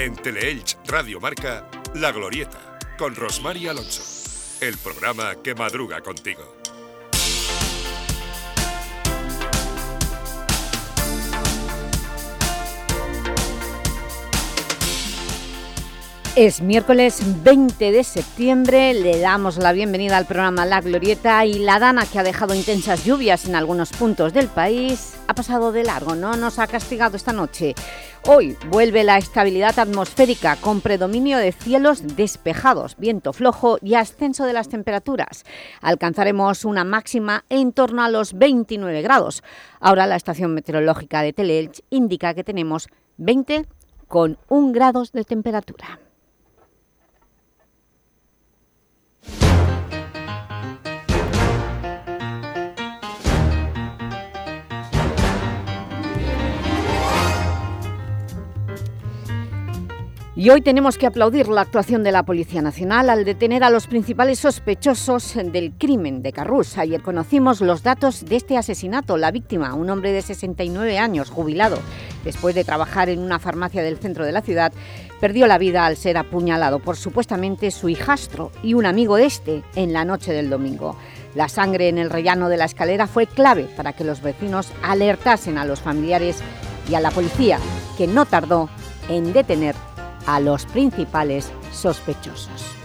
En Teleelch Radio Marca, La Glorieta, con Rosmar Alonso. El programa que madruga contigo. Es miércoles 20 de septiembre, le damos la bienvenida al programa La Glorieta y la Dana, que ha dejado intensas lluvias en algunos puntos del país, ha pasado de largo, no nos ha castigado esta noche. Hoy vuelve la estabilidad atmosférica con predominio de cielos despejados, viento flojo y ascenso de las temperaturas. Alcanzaremos una máxima en torno a los 29 grados. Ahora la estación meteorológica de Teleelch indica que tenemos 20 con 1 grados de temperatura. Y hoy tenemos que aplaudir la actuación de la Policía Nacional al detener a los principales sospechosos del crimen de Carrús. Ayer conocimos los datos de este asesinato. La víctima, un hombre de 69 años, jubilado, después de trabajar en una farmacia del centro de la ciudad, perdió la vida al ser apuñalado por supuestamente su hijastro y un amigo de este en la noche del domingo. La sangre en el rellano de la escalera fue clave para que los vecinos alertasen a los familiares y a la policía, que no tardó en detener a los principales sospechosos.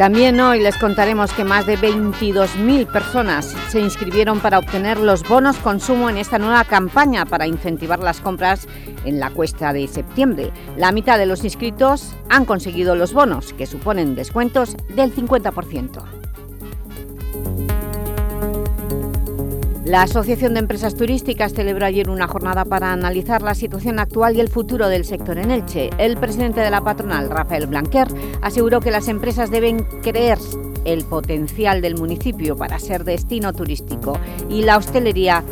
También hoy les contaremos que más de 22.000 personas se inscribieron para obtener los bonos consumo en esta nueva campaña para incentivar las compras en la cuesta de septiembre. La mitad de los inscritos han conseguido los bonos, que suponen descuentos del 50%. La Asociación de Empresas Turísticas celebró ayer una jornada para analizar la situación actual y el futuro del sector en Elche. El presidente de la patronal, Rafael Blanquer, aseguró que las empresas deben creer el potencial del municipio para ser destino turístico y la hostelería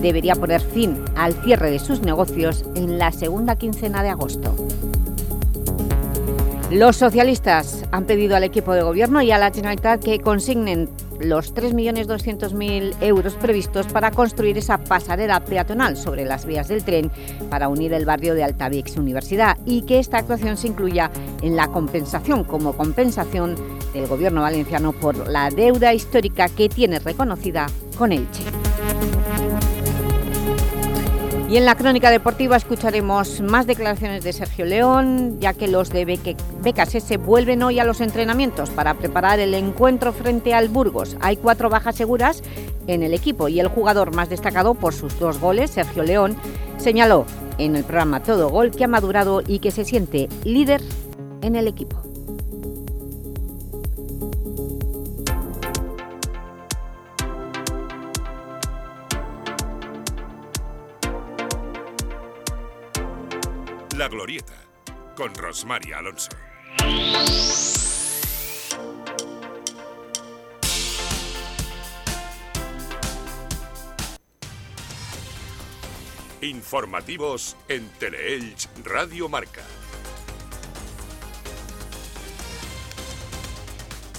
debería poner fin al cierre de sus negocios en la segunda quincena de agosto. Los socialistas han pedido al equipo de gobierno y a la Generalitat que consignen los 3.200.000 euros previstos para construir esa pasarela peatonal sobre las vías del tren para unir el barrio de Altavix Universidad y que esta actuación se incluya en la compensación como compensación del Gobierno valenciano por la deuda histórica que tiene reconocida con Elche. Y en la crónica deportiva escucharemos más declaraciones de Sergio León, ya que los de Becas S vuelven hoy a los entrenamientos para preparar el encuentro frente al Burgos. Hay cuatro bajas seguras en el equipo y el jugador más destacado por sus dos goles, Sergio León, señaló en el programa Todo Gol que ha madurado y que se siente líder en el equipo. La Glorieta, con Rosmaria Alonso. Informativos en Teleelch Radio Marca.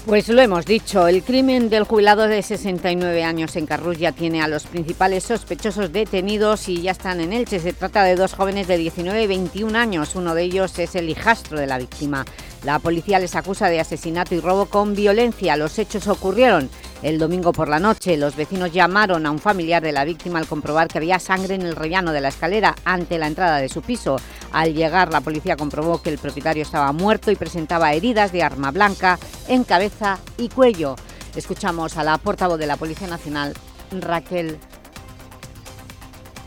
Pues lo hemos dicho, el crimen del jubilado de 69 años en Carrús ya tiene a los principales sospechosos detenidos y ya están en Elche. Se trata de dos jóvenes de 19 y 21 años, uno de ellos es el hijastro de la víctima. La policía les acusa de asesinato y robo con violencia. Los hechos ocurrieron el domingo por la noche. Los vecinos llamaron a un familiar de la víctima al comprobar que había sangre en el rellano de la escalera ante la entrada de su piso. Al llegar, la policía comprobó que el propietario estaba muerto y presentaba heridas de arma blanca en cabeza y cuello. Escuchamos a la portavoz de la Policía Nacional, Raquel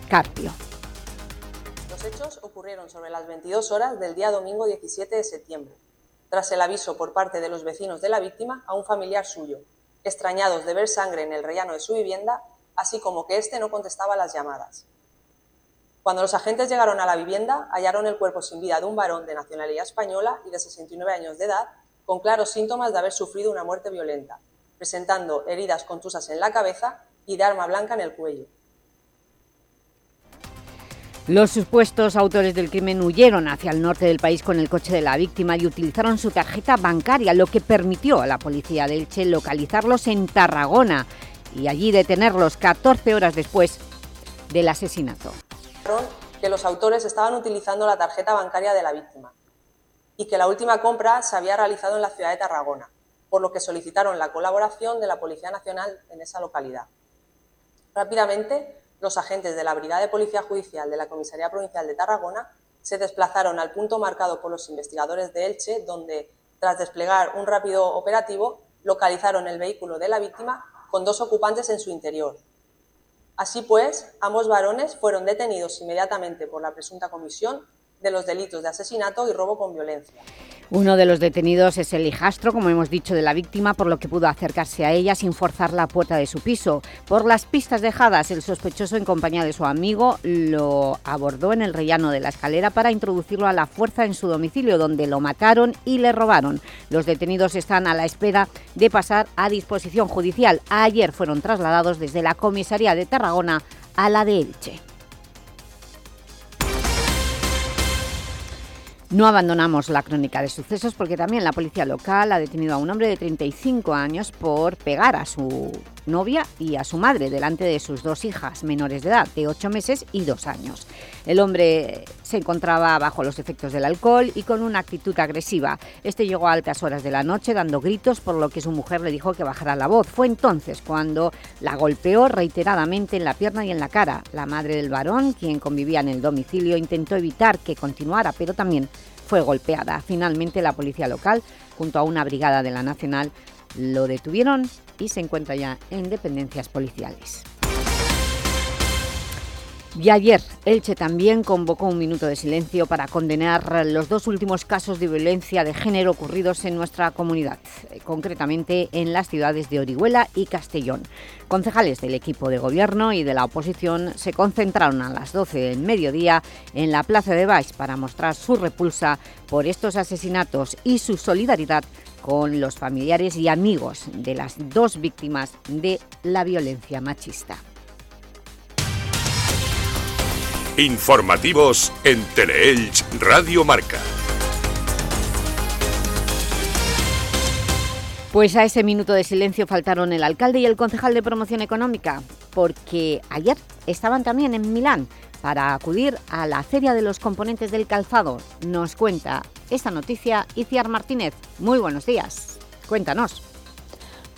Carpio. Los hechos ocurrieron sobre las 22 horas del día domingo 17 de septiembre tras el aviso por parte de los vecinos de la víctima a un familiar suyo, extrañados de ver sangre en el rellano de su vivienda, así como que éste no contestaba las llamadas. Cuando los agentes llegaron a la vivienda, hallaron el cuerpo sin vida de un varón de nacionalidad española y de 69 años de edad, con claros síntomas de haber sufrido una muerte violenta, presentando heridas contusas en la cabeza y de arma blanca en el cuello. Los supuestos autores del crimen huyeron hacia el norte del país con el coche de la víctima y utilizaron su tarjeta bancaria, lo que permitió a la policía de Elche localizarlos en Tarragona y allí detenerlos 14 horas después del asesinato. Que los autores estaban utilizando la tarjeta bancaria de la víctima y que la última compra se había realizado en la ciudad de Tarragona, por lo que solicitaron la colaboración de la Policía Nacional en esa localidad. Rápidamente, los agentes de la Brigada de Policía Judicial de la Comisaría Provincial de Tarragona se desplazaron al punto marcado por los investigadores de Elche, donde, tras desplegar un rápido operativo, localizaron el vehículo de la víctima con dos ocupantes en su interior. Así pues, ambos varones fueron detenidos inmediatamente por la presunta comisión de los delitos de asesinato y robo con violencia. Uno de los detenidos es el hijastro, como hemos dicho, de la víctima, por lo que pudo acercarse a ella sin forzar la puerta de su piso. Por las pistas dejadas, el sospechoso, en compañía de su amigo, lo abordó en el rellano de la escalera para introducirlo a la fuerza en su domicilio, donde lo mataron y le robaron. Los detenidos están a la espera de pasar a disposición judicial. Ayer fueron trasladados desde la comisaría de Tarragona a la de Elche. No abandonamos la crónica de sucesos porque también la policía local ha detenido a un hombre de 35 años por pegar a su novia y a su madre delante de sus dos hijas menores de edad, de 8 meses y 2 años. El hombre se encontraba bajo los efectos del alcohol y con una actitud agresiva. Este llegó a altas horas de la noche dando gritos, por lo que su mujer le dijo que bajara la voz. Fue entonces cuando la golpeó reiteradamente en la pierna y en la cara. La madre del varón, quien convivía en el domicilio, intentó evitar que continuara, pero también fue golpeada. Finalmente la policía local, junto a una brigada de la Nacional, lo detuvieron y se encuentra ya en dependencias policiales. Y ayer, Elche también convocó un minuto de silencio para condenar los dos últimos casos de violencia de género ocurridos en nuestra comunidad, eh, concretamente en las ciudades de Orihuela y Castellón. Concejales del equipo de gobierno y de la oposición se concentraron a las 12 del mediodía en la Plaza de Baix para mostrar su repulsa por estos asesinatos y su solidaridad con los familiares y amigos de las dos víctimas de la violencia machista. Informativos en Teleelch Radio Marca. Pues a ese minuto de silencio faltaron el alcalde y el concejal de promoción económica, porque ayer estaban también en Milán para acudir a la Feria de los Componentes del Calzado. Nos cuenta esta noticia Iciar Martínez. Muy buenos días. Cuéntanos.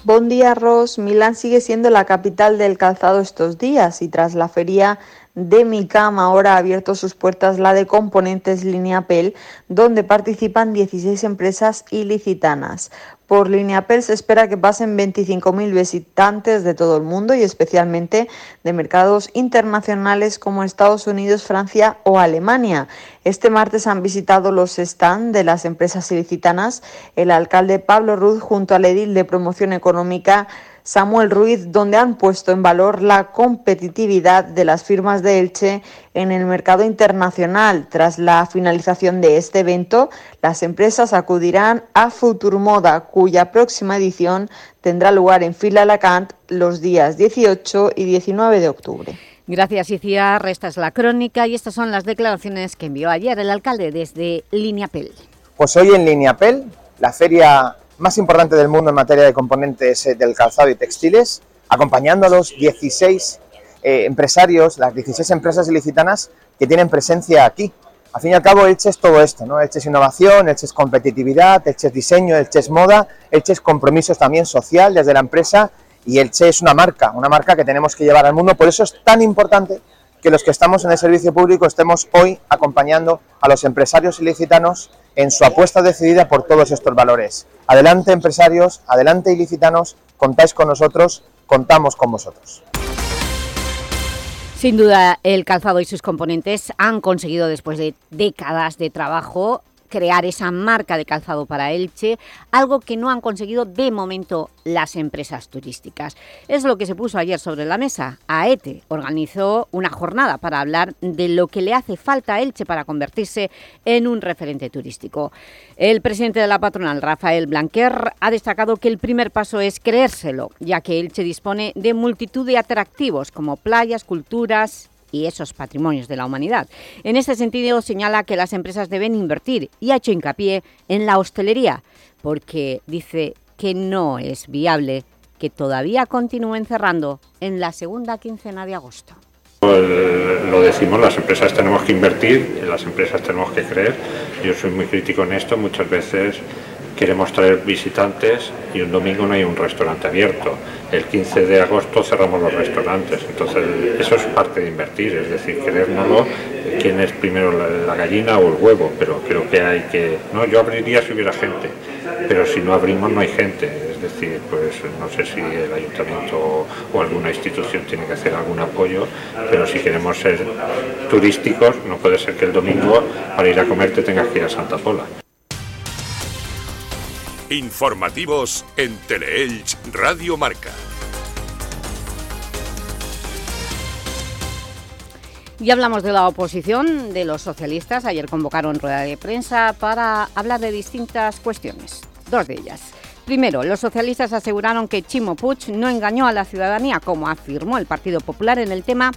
Buen día, Ros. Milán sigue siendo la capital del calzado estos días y tras la feria de Mi Cama ahora ha abierto sus puertas la de Componentes Lineapel, donde participan 16 empresas ilicitanas. Por Lineapel se espera que pasen 25.000 visitantes de todo el mundo y especialmente de mercados internacionales como Estados Unidos, Francia o Alemania. Este martes han visitado los stands de las empresas ilicitanas el alcalde Pablo Ruz junto al edil de promoción económica Samuel Ruiz, donde han puesto en valor la competitividad de las firmas de Elche en el mercado internacional. Tras la finalización de este evento, las empresas acudirán a Futurmoda, cuya próxima edición tendrá lugar en Filalacant los días 18 y 19 de octubre. Gracias, Iciar. Esta es la crónica y estas son las declaraciones que envió ayer el alcalde desde Lineapel. Pues hoy en Lineapel, la feria más importante del mundo en materia de componentes eh, del calzado y textiles, acompañando a los 16 eh, empresarios, las 16 empresas ilicitanas que tienen presencia aquí. Al fin y al cabo, Elche es todo esto, ¿no? Elche es innovación, Elche es competitividad, Elche es diseño, Elche es moda, Elche es compromisos también social desde la empresa y Elche es una marca, una marca que tenemos que llevar al mundo. Por eso es tan importante que los que estamos en el servicio público estemos hoy acompañando a los empresarios ilicitanos en su apuesta decidida por todos estos valores. Adelante empresarios, adelante ilicitanos, contáis con nosotros, contamos con vosotros. Sin duda, el calzado y sus componentes han conseguido, después de décadas de trabajo, crear esa marca de calzado para Elche, algo que no han conseguido de momento las empresas turísticas. Es lo que se puso ayer sobre la mesa. AETE organizó una jornada para hablar de lo que le hace falta a Elche para convertirse en un referente turístico. El presidente de la patronal, Rafael Blanquer, ha destacado que el primer paso es creérselo, ya que Elche dispone de multitud de atractivos como playas, culturas y esos patrimonios de la humanidad. En este sentido, señala que las empresas deben invertir y ha hecho hincapié en la hostelería, porque dice que no es viable que todavía continúen cerrando en la segunda quincena de agosto. Lo decimos, las empresas tenemos que invertir, las empresas tenemos que creer. Yo soy muy crítico en esto, muchas veces queremos traer visitantes y un domingo no hay un restaurante abierto. El 15 de agosto cerramos los restaurantes, entonces eso es parte de invertir, es decir, creérnoslo, quién es primero la, gallina o el huevo, pero creo que hay que... No, yo abriría si hubiera gente, pero si no abrimos no hay gente, es decir, pues no sé si el ayuntamiento o alguna institución tiene que hacer algún apoyo, pero si queremos ser turísticos no puede ser que el domingo para ir a comer te tengas que ir a Santa Pola. Informativos en Teleelch Radio Marca. Y hablamos de la oposición, de los socialistas. Ayer convocaron rueda de prensa para hablar de distintas cuestiones. Dos de ellas. Primero, los socialistas aseguraron que Chimo Puig no engañó a la ciudadanía, como afirmó el Partido Popular en el tema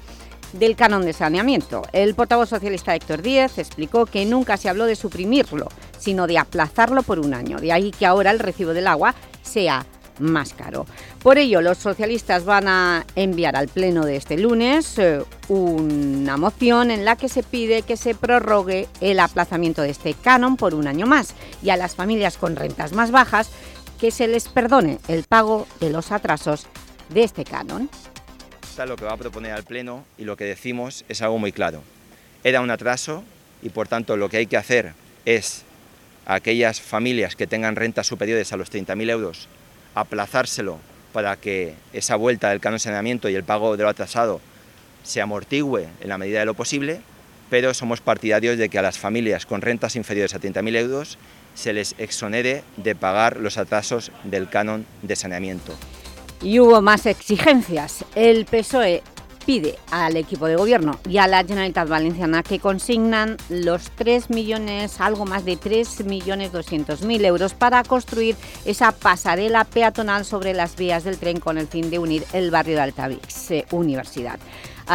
del canon de saneamiento. El portavoz socialista Héctor Díez explicó que nunca se habló de suprimirlo, sino de aplazarlo por un año. De ahí que ahora el recibo del agua sea más caro. Por ello, los socialistas van a enviar al Pleno de este lunes eh, una moción en la que se pide que se prorrogue el aplazamiento de este canon por un año más y a las familias con rentas más bajas que se les perdone el pago de los atrasos de este canon lo que va a proponer al Pleno y lo que decimos es algo muy claro. Era un atraso y por tanto lo que hay que hacer es a aquellas familias que tengan rentas superiores a los 30.000 euros aplazárselo para que esa vuelta del canon de saneamiento y el pago de lo atrasado se amortigüe en la medida de lo posible, pero somos partidarios de que a las familias con rentas inferiores a 30.000 euros se les exonere de pagar los atrasos del canon de saneamiento. Y hubo más exigencias. El PSOE pide al equipo de gobierno y a la Generalitat Valenciana que consignan los 3 millones, algo más de 3 millones 200 mil euros para construir esa pasarela peatonal sobre las vías del tren con el fin de unir el barrio de Altavix, eh, Universidad.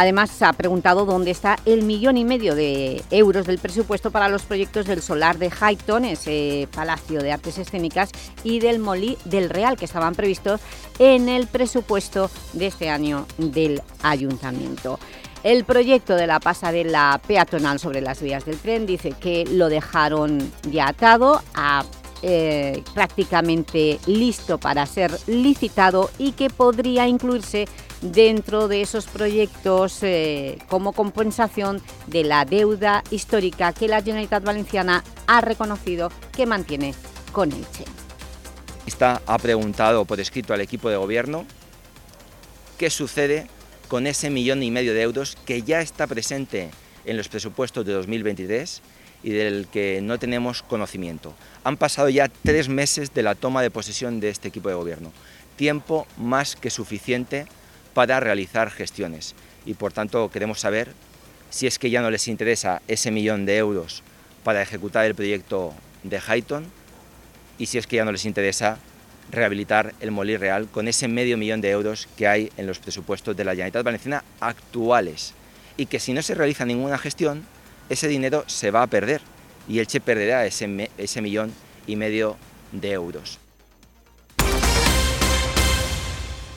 Además, se ha preguntado dónde está el millón y medio de euros del presupuesto para los proyectos del solar de Highton, ese Palacio de Artes Escénicas, y del Molí del Real, que estaban previstos en el presupuesto de este año del Ayuntamiento. El proyecto de la pasarela peatonal sobre las vías del tren dice que lo dejaron ya atado a eh, prácticamente listo para ser licitado y que podría incluirse dentro de esos proyectos eh, como compensación de la deuda histórica que la Generalitat Valenciana ha reconocido que mantiene con Elche. Está ha preguntado por escrito al equipo de gobierno qué sucede con ese millón y medio de euros que ya está presente en los presupuestos de 2023 y del que no tenemos conocimiento. Han pasado ya tres meses de la toma de posesión de este equipo de gobierno, tiempo más que suficiente para realizar gestiones y por tanto queremos saber si es que ya no les interesa ese millón de euros para ejecutar el proyecto de Highton y si es que ya no les interesa rehabilitar el Molí Real con ese medio millón de euros que hay en los presupuestos de la Generalitat Valenciana actuales y que si no se realiza ninguna gestión, ese dinero se va a perder y Elche perderá ese, ese millón y medio de euros.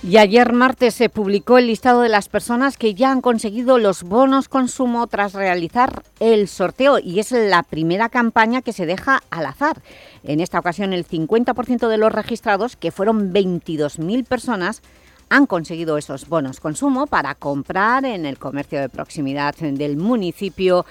Y ayer martes se publicó el listado de las personas que ya han conseguido los bonos consumo tras realizar el sorteo y es la primera campaña que se deja al azar. En esta ocasión el 50% de los registrados, que fueron 22.000 personas, han conseguido esos bonos consumo para comprar en el comercio de proximidad del municipio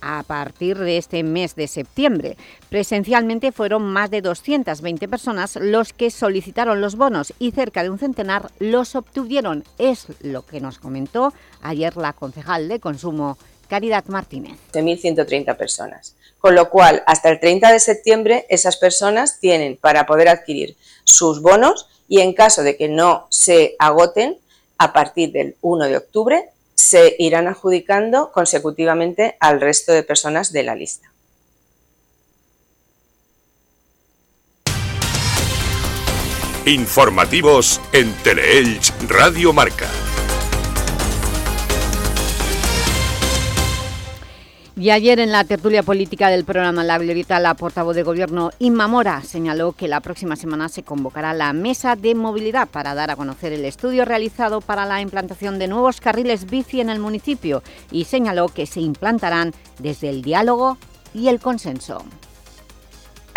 a partir de este mes de septiembre. Presencialmente fueron más de 220 personas los que solicitaron los bonos y cerca de un centenar los obtuvieron. Es lo que nos comentó ayer la concejal de Consumo, Caridad Martínez. 1.130 personas. Con lo cual, hasta el 30 de septiembre, esas personas tienen para poder adquirir sus bonos y en caso de que no se agoten, a partir del 1 de octubre se irán adjudicando consecutivamente al resto de personas de la lista. Informativos en Teleelch Radio Marca. Y ayer en la tertulia política del programa La Glorieta, la portavoz de Gobierno Inma Mora señaló que la próxima semana se convocará la Mesa de Movilidad para dar a conocer el estudio realizado para la implantación de nuevos carriles bici en el municipio y señaló que se implantarán desde el diálogo y el consenso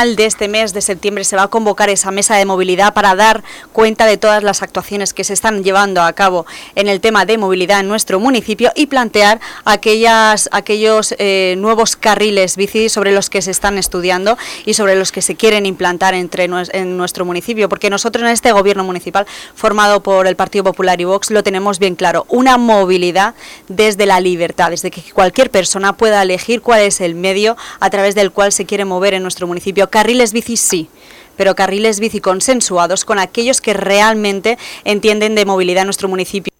de este mes de septiembre se va a convocar esa mesa de movilidad para dar cuenta de todas las actuaciones que se están llevando a cabo en el tema de movilidad en nuestro municipio y plantear aquellas, aquellos eh, nuevos carriles bici sobre los que se están estudiando y sobre los que se quieren implantar entre, en nuestro municipio, porque nosotros en este gobierno municipal formado por el Partido Popular y Vox lo tenemos bien claro, una movilidad desde la libertad, desde que cualquier persona pueda elegir cuál es el medio a través del cual se quiere mover en nuestro municipio Carriles bici sí, pero carriles bici consensuados con aquellos que realmente entienden de movilidad en nuestro municipio.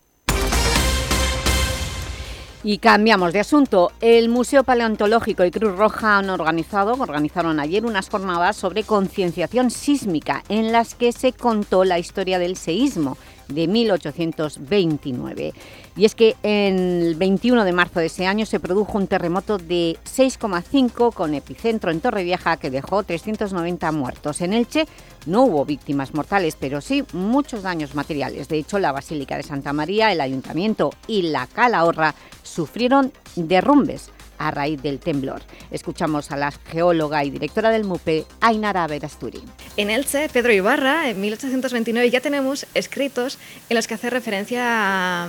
Y cambiamos de asunto. El Museo Paleontológico y Cruz Roja han organizado, organizaron ayer unas jornadas sobre concienciación sísmica en las que se contó la historia del seísmo de 1829. Y es que el 21 de marzo de ese año se produjo un terremoto de 6,5 con epicentro en Torrevieja que dejó 390 muertos. En Elche no hubo víctimas mortales, pero sí muchos daños materiales. De hecho, la Basílica de Santa María, el Ayuntamiento y la Calahorra sufrieron derrumbes a raíz del temblor. Escuchamos a la geóloga y directora del MUPE, Ainara Verasturi. En Elche, Pedro Ibarra, en 1829, ya tenemos escritos en los que hace referencia a,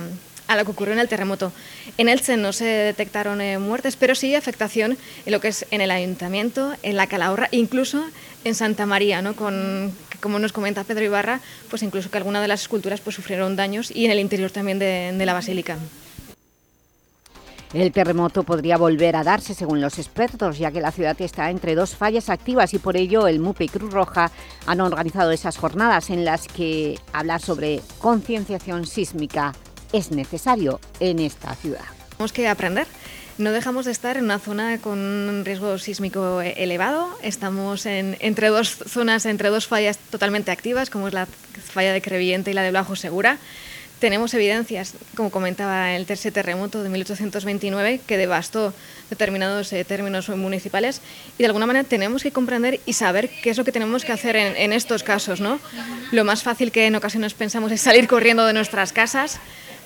lo que ocurrió en el terremoto. En Elche no se detectaron eh, muertes, pero sí afectación en lo que es en el ayuntamiento, en la Calahorra, incluso en Santa María, ¿no? Con, como nos comenta Pedro Ibarra, pues incluso que algunas de las esculturas pues, sufrieron daños y en el interior también de la basílica. El terremoto podría volver a darse según los expertos, ya que la ciudad está entre dos fallas activas y por ello el MUPE y Cruz Roja han organizado esas jornadas en las que hablar sobre concienciación sísmica es necesario en esta ciudad. Tenemos que aprender. No dejamos de estar en una zona con un riesgo sísmico elevado. Estamos en, entre dos zonas, entre dos fallas totalmente activas, como es la falla de Creviente y la de Blajo Segura tenemos evidencias, como comentaba el tercer terremoto de 1829, que devastó determinados eh, términos municipales, y de alguna manera tenemos que comprender y saber qué es lo que tenemos que hacer en, estos casos. ¿no? Lo más fácil que en ocasiones pensamos es salir corriendo de nuestras casas,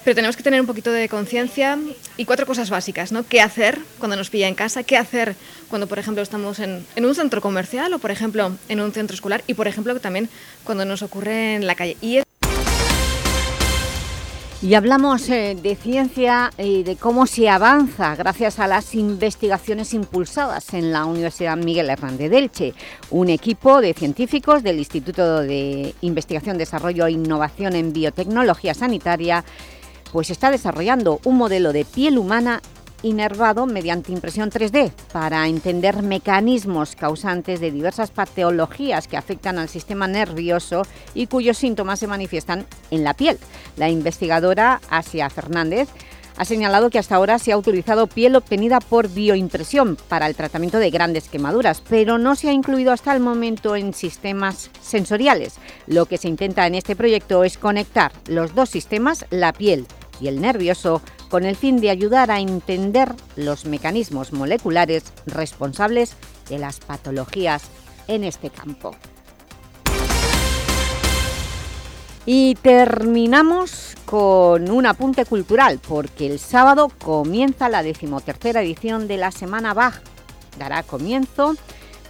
pero tenemos que tener un poquito de conciencia y cuatro cosas básicas, ¿no? ¿Qué hacer cuando nos pilla en casa? ¿Qué hacer cuando, por ejemplo, estamos en, en, un centro comercial o, por ejemplo, en un centro escolar? Y, por ejemplo, también cuando nos ocurre en la calle. Y y hablamos eh, de ciencia y de cómo se avanza gracias a las investigaciones impulsadas en la Universidad Miguel Hernández de Elche. Un equipo de científicos del Instituto de Investigación, Desarrollo e Innovación en Biotecnología Sanitaria pues está desarrollando un modelo de piel humana inervado mediante impresión 3D para entender mecanismos causantes de diversas patologías que afectan al sistema nervioso y cuyos síntomas se manifiestan en la piel. La investigadora Asia Fernández ha señalado que hasta ahora se ha utilizado piel obtenida por bioimpresión para el tratamiento de grandes quemaduras, pero no se ha incluido hasta el momento en sistemas sensoriales. Lo que se intenta en este proyecto es conectar los dos sistemas, la piel y el nervioso, con el fin de ayudar a entender los mecanismos moleculares responsables de las patologías en este campo. Y terminamos con un apunte cultural, porque el sábado comienza la decimotercera edición de la Semana Bach. Dará comienzo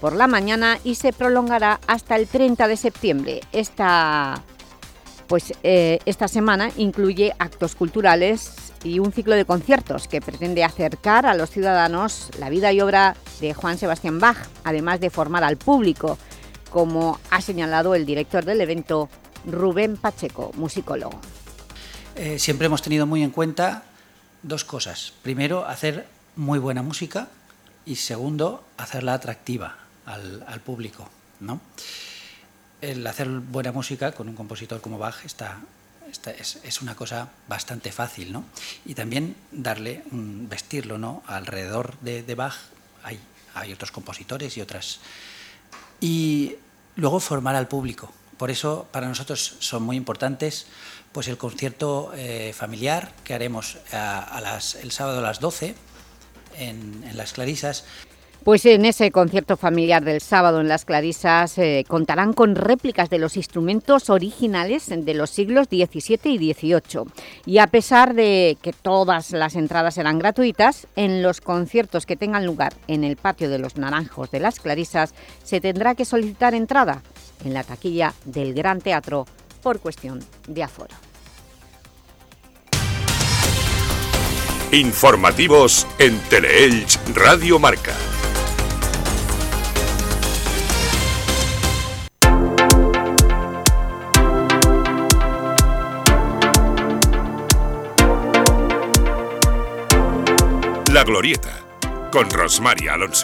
por la mañana y se prolongará hasta el 30 de septiembre. Esta, pues, eh, esta semana incluye actos culturales y un ciclo de conciertos que pretende acercar a los ciudadanos la vida y obra de Juan Sebastián Bach, además de formar al público, como ha señalado el director del evento, Rubén Pacheco, musicólogo. Eh, siempre hemos tenido muy en cuenta dos cosas. Primero, hacer muy buena música y segundo, hacerla atractiva al, público. ¿no? El hacer buena música con un compositor como Bach está, es, una cosa bastante fácil, ¿no? Y también darle, vestirlo, ¿no? Alrededor de, Bach hay, otros compositores y otras. Y luego formar al público. Por eso para nosotros son muy importantes pues el concierto eh, familiar que haremos el sábado a las 12 en, Las Clarisas. Pues en ese concierto familiar del sábado en Las Clarisas eh, contarán con réplicas de los instrumentos originales de los siglos XVII y XVIII. Y a pesar de que todas las entradas serán gratuitas, en los conciertos que tengan lugar en el patio de los Naranjos de Las Clarisas se tendrá que solicitar entrada en la taquilla del Gran Teatro por cuestión de aforo. Informativos en Teleelch Radio Marca. Glorieta, con Rosmaria Alonso.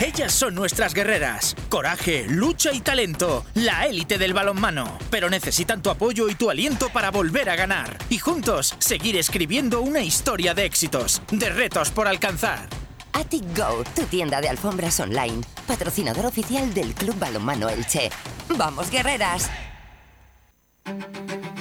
Ellas son nuestras guerreras. Coraje, lucha y talento. La élite del balonmano. Pero necesitan tu apoyo y tu aliento para volver a ganar. Y juntos seguir escribiendo una historia de éxitos, de retos por alcanzar. Attic Go, tu tienda de alfombras online. Patrocinador oficial del Club Balonmano Elche. ¡Vamos, guerreras!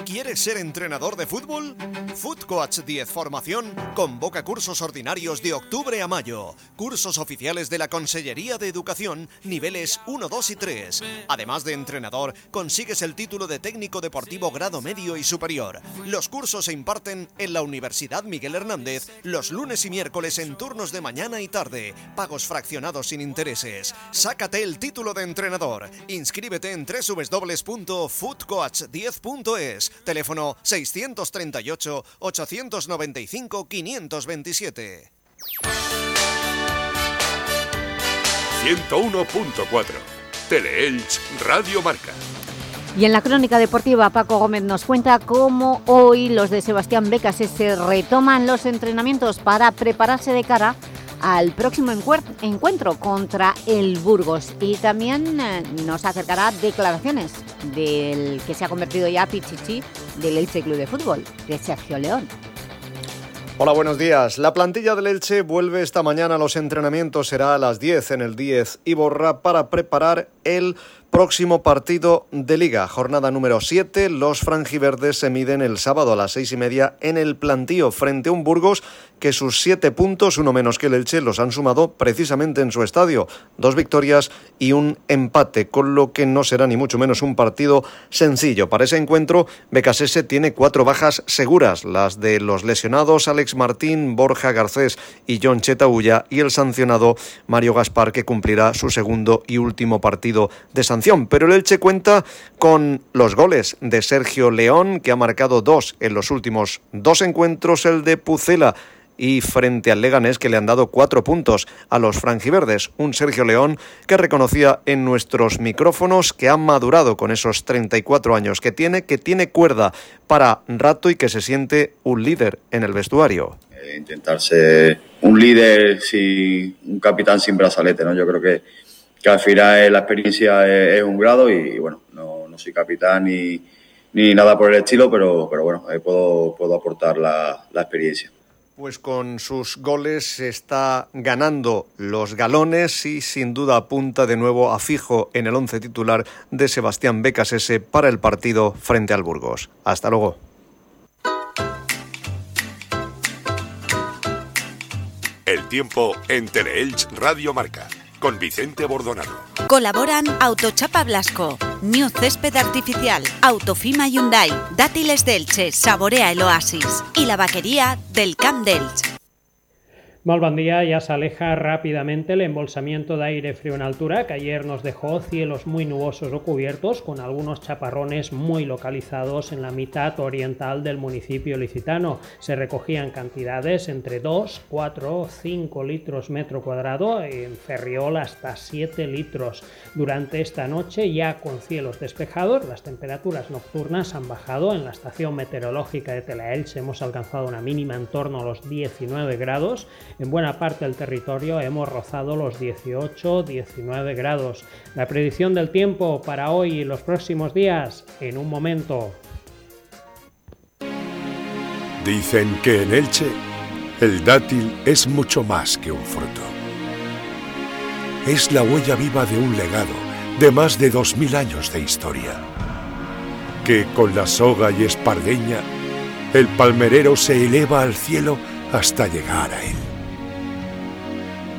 ¿Quieres ser entrenador de fútbol? Food Coach 10 Formación convoca cursos ordinarios de octubre a mayo. Cursos oficiales de la Consellería de Educación, niveles 1, 2 y 3. Además de entrenador, consigues el título de técnico deportivo grado medio y superior. Los cursos se imparten en la Universidad Miguel Hernández los lunes y miércoles en turnos de mañana y tarde. Pagos fraccionados sin intereses. Sácate el título de entrenador. Inscríbete en www.foodcoach10.es Teléfono 638-895-527. 101.4 Teleelch Radio Marca. Y en la crónica deportiva, Paco Gómez nos cuenta cómo hoy los de Sebastián Becas se retoman los entrenamientos para prepararse de cara al próximo encuentro contra el Burgos y también eh, nos acercará declaraciones del que se ha convertido ya Pichichi del Elche Club de Fútbol, de Sergio León. Hola, buenos días. La plantilla del Elche vuelve esta mañana a los entrenamientos. Será a las 10 en el 10 y borra para preparar el próximo partido de Liga. Jornada número 7. Los franjiverdes se miden el sábado a las seis y media en el plantío frente a un Burgos que sus siete puntos, uno menos que el Elche, los han sumado precisamente en su estadio. Dos victorias y un empate, con lo que no será ni mucho menos un partido sencillo. Para ese encuentro, Becasese tiene cuatro bajas seguras, las de los lesionados Alex Martín, Borja Garcés y John Chetaulla y el sancionado Mario Gaspar, que cumplirá su segundo y último partido de Pero el Elche cuenta con los goles de Sergio León, que ha marcado dos en los últimos dos encuentros, el de Pucela y frente al Leganés que le han dado cuatro puntos a los franjiverdes. Un Sergio León que reconocía en nuestros micrófonos que ha madurado con esos 34 años que tiene, que tiene cuerda para rato y que se siente un líder en el vestuario. Eh, un líder, sin, un capitán sin brazalete, ¿no? Yo creo que, que al final la experiencia es, un grado y, bueno, no, no soy capitán ni, ni, nada por el estilo, pero, pero bueno, puedo, puedo aportar la, la experiencia. Pues con sus goles se está ganando los galones y sin duda apunta de nuevo a fijo en el once titular de Sebastián Becasese para el partido frente al Burgos. Hasta luego. El tiempo en Teleelch Radio Marca con Vicente Bordonado. Colaboran Autochapa Blasco, New Césped Artificial, Autofima Hyundai, Dátiles Delche, Saborea el Oasis y la vaquería del Camp Delche. Malvandía ya se aleja rápidamente el embolsamiento de aire frío en altura, que ayer nos dejó cielos muy nubosos o cubiertos, con algunos chaparrones muy localizados en la mitad oriental del municipio licitano. Se recogían cantidades entre 2, 4, 5 litros metro cuadrado, en Ferriol hasta 7 litros. Durante esta noche, ya con cielos despejados, las temperaturas nocturnas han bajado. En la estación meteorológica de Telaelche hemos alcanzado una mínima en torno a los 19 grados En buena parte del territorio hemos rozado los 18-19 grados. La predicción del tiempo para hoy y los próximos días en un momento. Dicen que en Elche el dátil es mucho más que un fruto. Es la huella viva de un legado de más de 2.000 años de historia. Que con la soga y espardeña, el palmerero se eleva al cielo hasta llegar a él.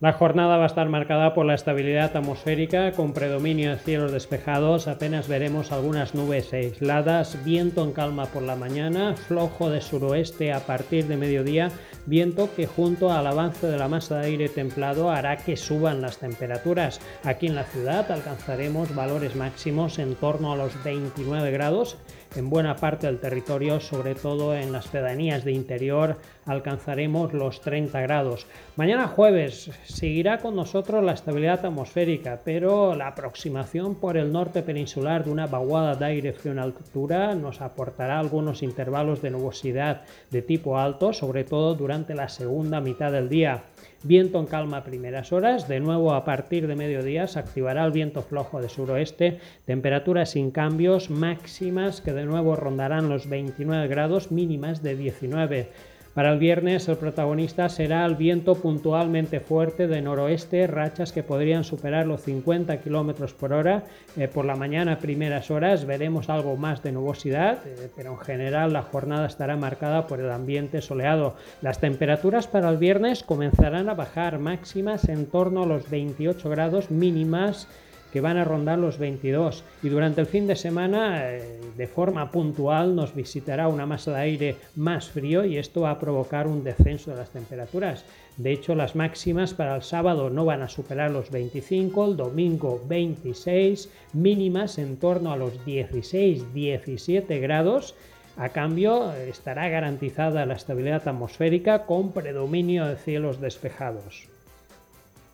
La jornada va a estar marcada por la estabilidad atmosférica con predominio de cielos despejados, apenas veremos algunas nubes aisladas, viento en calma por la mañana, flojo de suroeste a partir de mediodía, viento que junto al avance de la masa de aire templado hará que suban las temperaturas. Aquí en la ciudad alcanzaremos valores máximos en torno a los 29 grados en buena parte del territorio, sobre todo en las pedanías de interior, alcanzaremos los 30 grados. Mañana jueves seguirá con nosotros la estabilidad atmosférica, pero la aproximación por el norte peninsular de una vaguada de aire frío en altura nos aportará algunos intervalos de nubosidad de tipo alto, sobre todo durante la segunda mitad del día. Viento en calma a primeras horas, de nuevo a partir de mediodía se activará el viento flojo de suroeste, temperaturas sin cambios, máximas que de nuevo rondarán los 29 grados, mínimas de 19. Para el viernes el protagonista será el viento puntualmente fuerte de noroeste, rachas que podrían superar los 50 km por hora. Eh, por la mañana, primeras horas, veremos algo más de nubosidad, eh, pero en general la jornada estará marcada por el ambiente soleado. Las temperaturas para el viernes comenzarán a bajar máximas en torno a los 28 grados mínimas que van a rondar los 22 y durante el fin de semana eh, de forma puntual nos visitará una masa de aire más frío y esto va a provocar un descenso de las temperaturas. De hecho, las máximas para el sábado no van a superar los 25, el domingo 26, mínimas en torno a los 16-17 grados. A cambio, estará garantizada la estabilidad atmosférica con predominio de cielos despejados.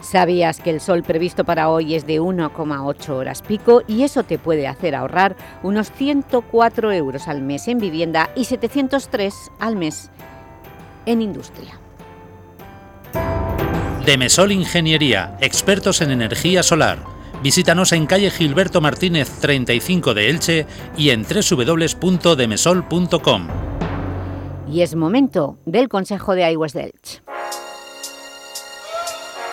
¿Sabías que el sol previsto para hoy es de 1,8 horas pico y eso te puede hacer ahorrar unos 104 euros al mes en vivienda y 703 al mes en industria? Demesol Ingeniería, expertos en energía solar. Visítanos en calle Gilberto Martínez 35 de Elche y en www.demesol.com. Y es momento del Consejo de iWest Elche.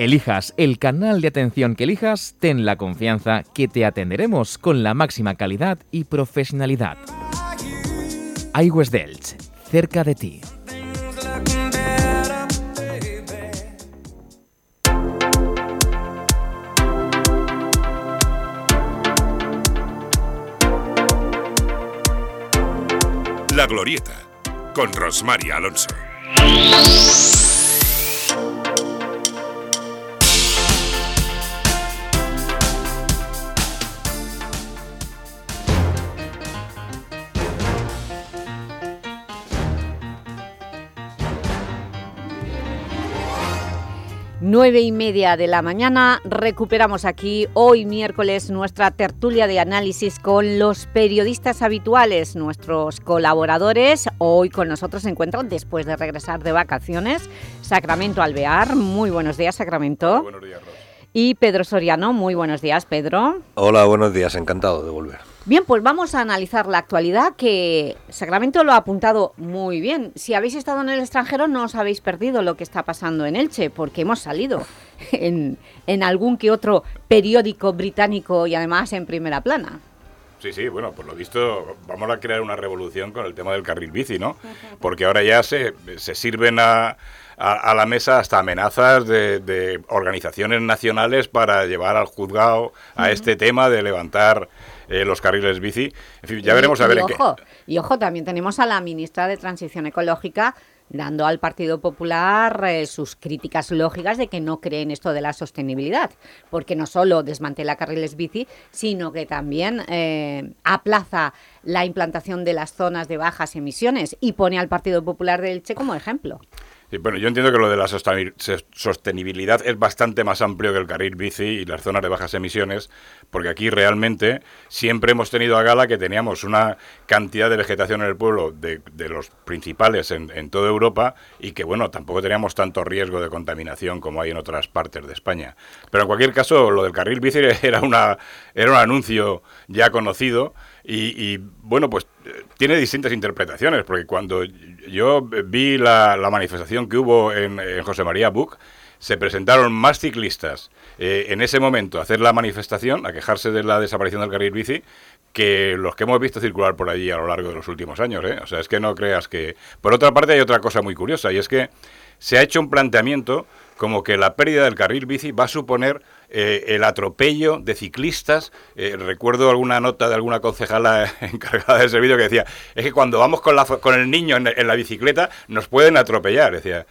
Elijas el canal de atención que elijas, ten la confianza que te atenderemos con la máxima calidad y profesionalidad. iWest Delch, cerca de ti. La Glorieta, con Rosmaria Alonso. Nueve y media de la mañana recuperamos aquí hoy miércoles nuestra tertulia de análisis con los periodistas habituales, nuestros colaboradores. Hoy con nosotros se encuentran, después de regresar de vacaciones, Sacramento Alvear. Muy buenos días, Sacramento. buenos días, Y Pedro Soriano. Muy buenos días, Pedro. Hola, buenos días. Encantado de volver. Bien, pues vamos a analizar la actualidad que Sacramento lo ha apuntado muy bien. Si habéis estado en el extranjero no os habéis perdido lo que está pasando en Elche, porque hemos salido en, algún que otro periódico británico y además en primera plana. Sí, sí, bueno, por lo visto vamos a crear una revolución con el tema del carril bici, ¿no? Porque ahora ya se, se sirven a, a, la mesa hasta amenazas de, organizaciones nacionales para llevar al juzgado a este tema de levantar eh, los carriles bici. En fin, ya veremos a ver y ojo, Y ojo, también tenemos a la ministra de Transición Ecológica dando al Partido Popular eh, sus críticas lógicas de que no creen esto de la sostenibilidad, porque no solo desmantela carriles bici, sino que también eh, aplaza la implantación de las zonas de bajas emisiones y pone al Partido Popular de Elche como ejemplo bueno, yo entiendo que lo de la sostenibilidad es bastante más amplio que el carril bici y las zonas de bajas emisiones, porque aquí realmente siempre hemos tenido a gala que teníamos una cantidad de vegetación en el pueblo de, los principales en, en, toda Europa y que, bueno, tampoco teníamos tanto riesgo de contaminación como hay en otras partes de España. Pero en cualquier caso, lo del carril bici era, una, era un anuncio ya conocido y, bueno, pues tiene distintas interpretaciones, porque cuando yo vi la, manifestación que hubo en, José María Buc, se presentaron más ciclistas eh, en ese momento a hacer la manifestación, a quejarse de la desaparición del carril bici, que los que hemos visto circular por allí a lo largo de los últimos años. ¿eh? O sea, es que no creas que... Por otra parte, hay otra cosa muy curiosa, y es que se ha hecho un planteamiento como que la pérdida del carril bici va a suponer eh, el atropello de ciclistas. Eh, recuerdo alguna nota de alguna concejala encargada del servicio que decía, es que cuando vamos con, la, con el niño en, en la bicicleta nos pueden atropellar. Decía,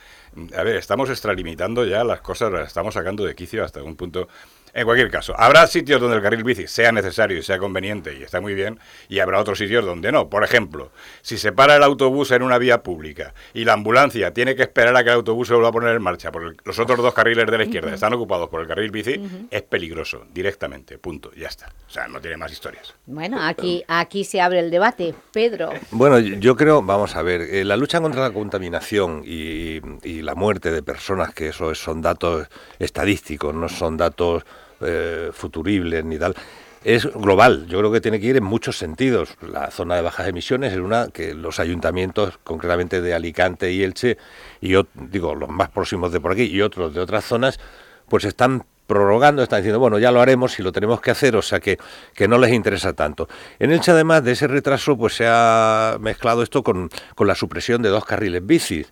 a ver, estamos extralimitando ya las cosas, las estamos sacando de quicio hasta un punto en cualquier caso, habrá sitios donde el carril bici sea necesario y sea conveniente y está muy bien, y habrá otros sitios donde no. Por ejemplo, si se para el autobús en una vía pública y la ambulancia tiene que esperar a que el autobús se vuelva a poner en marcha, porque los otros dos carriles de la izquierda están ocupados por el carril bici, es peligroso, directamente, punto, ya está. O sea, no tiene más historias. Bueno, aquí, aquí se abre el debate. Pedro. Bueno, yo creo, vamos a ver, eh, la lucha contra la contaminación y, y la muerte de personas, que eso son datos estadísticos, no son datos eh, futuribles ni tal, es global. Yo creo que tiene que ir en muchos sentidos. La zona de bajas emisiones es una que los ayuntamientos, concretamente de Alicante y Elche, y digo, los más próximos de por aquí y otros de otras zonas, pues están prorrogando, están diciendo, bueno, ya lo haremos si lo tenemos que hacer, o sea que, que no les interesa tanto. En Elche, además de ese retraso, pues se ha mezclado esto con, con la supresión de dos carriles bicis.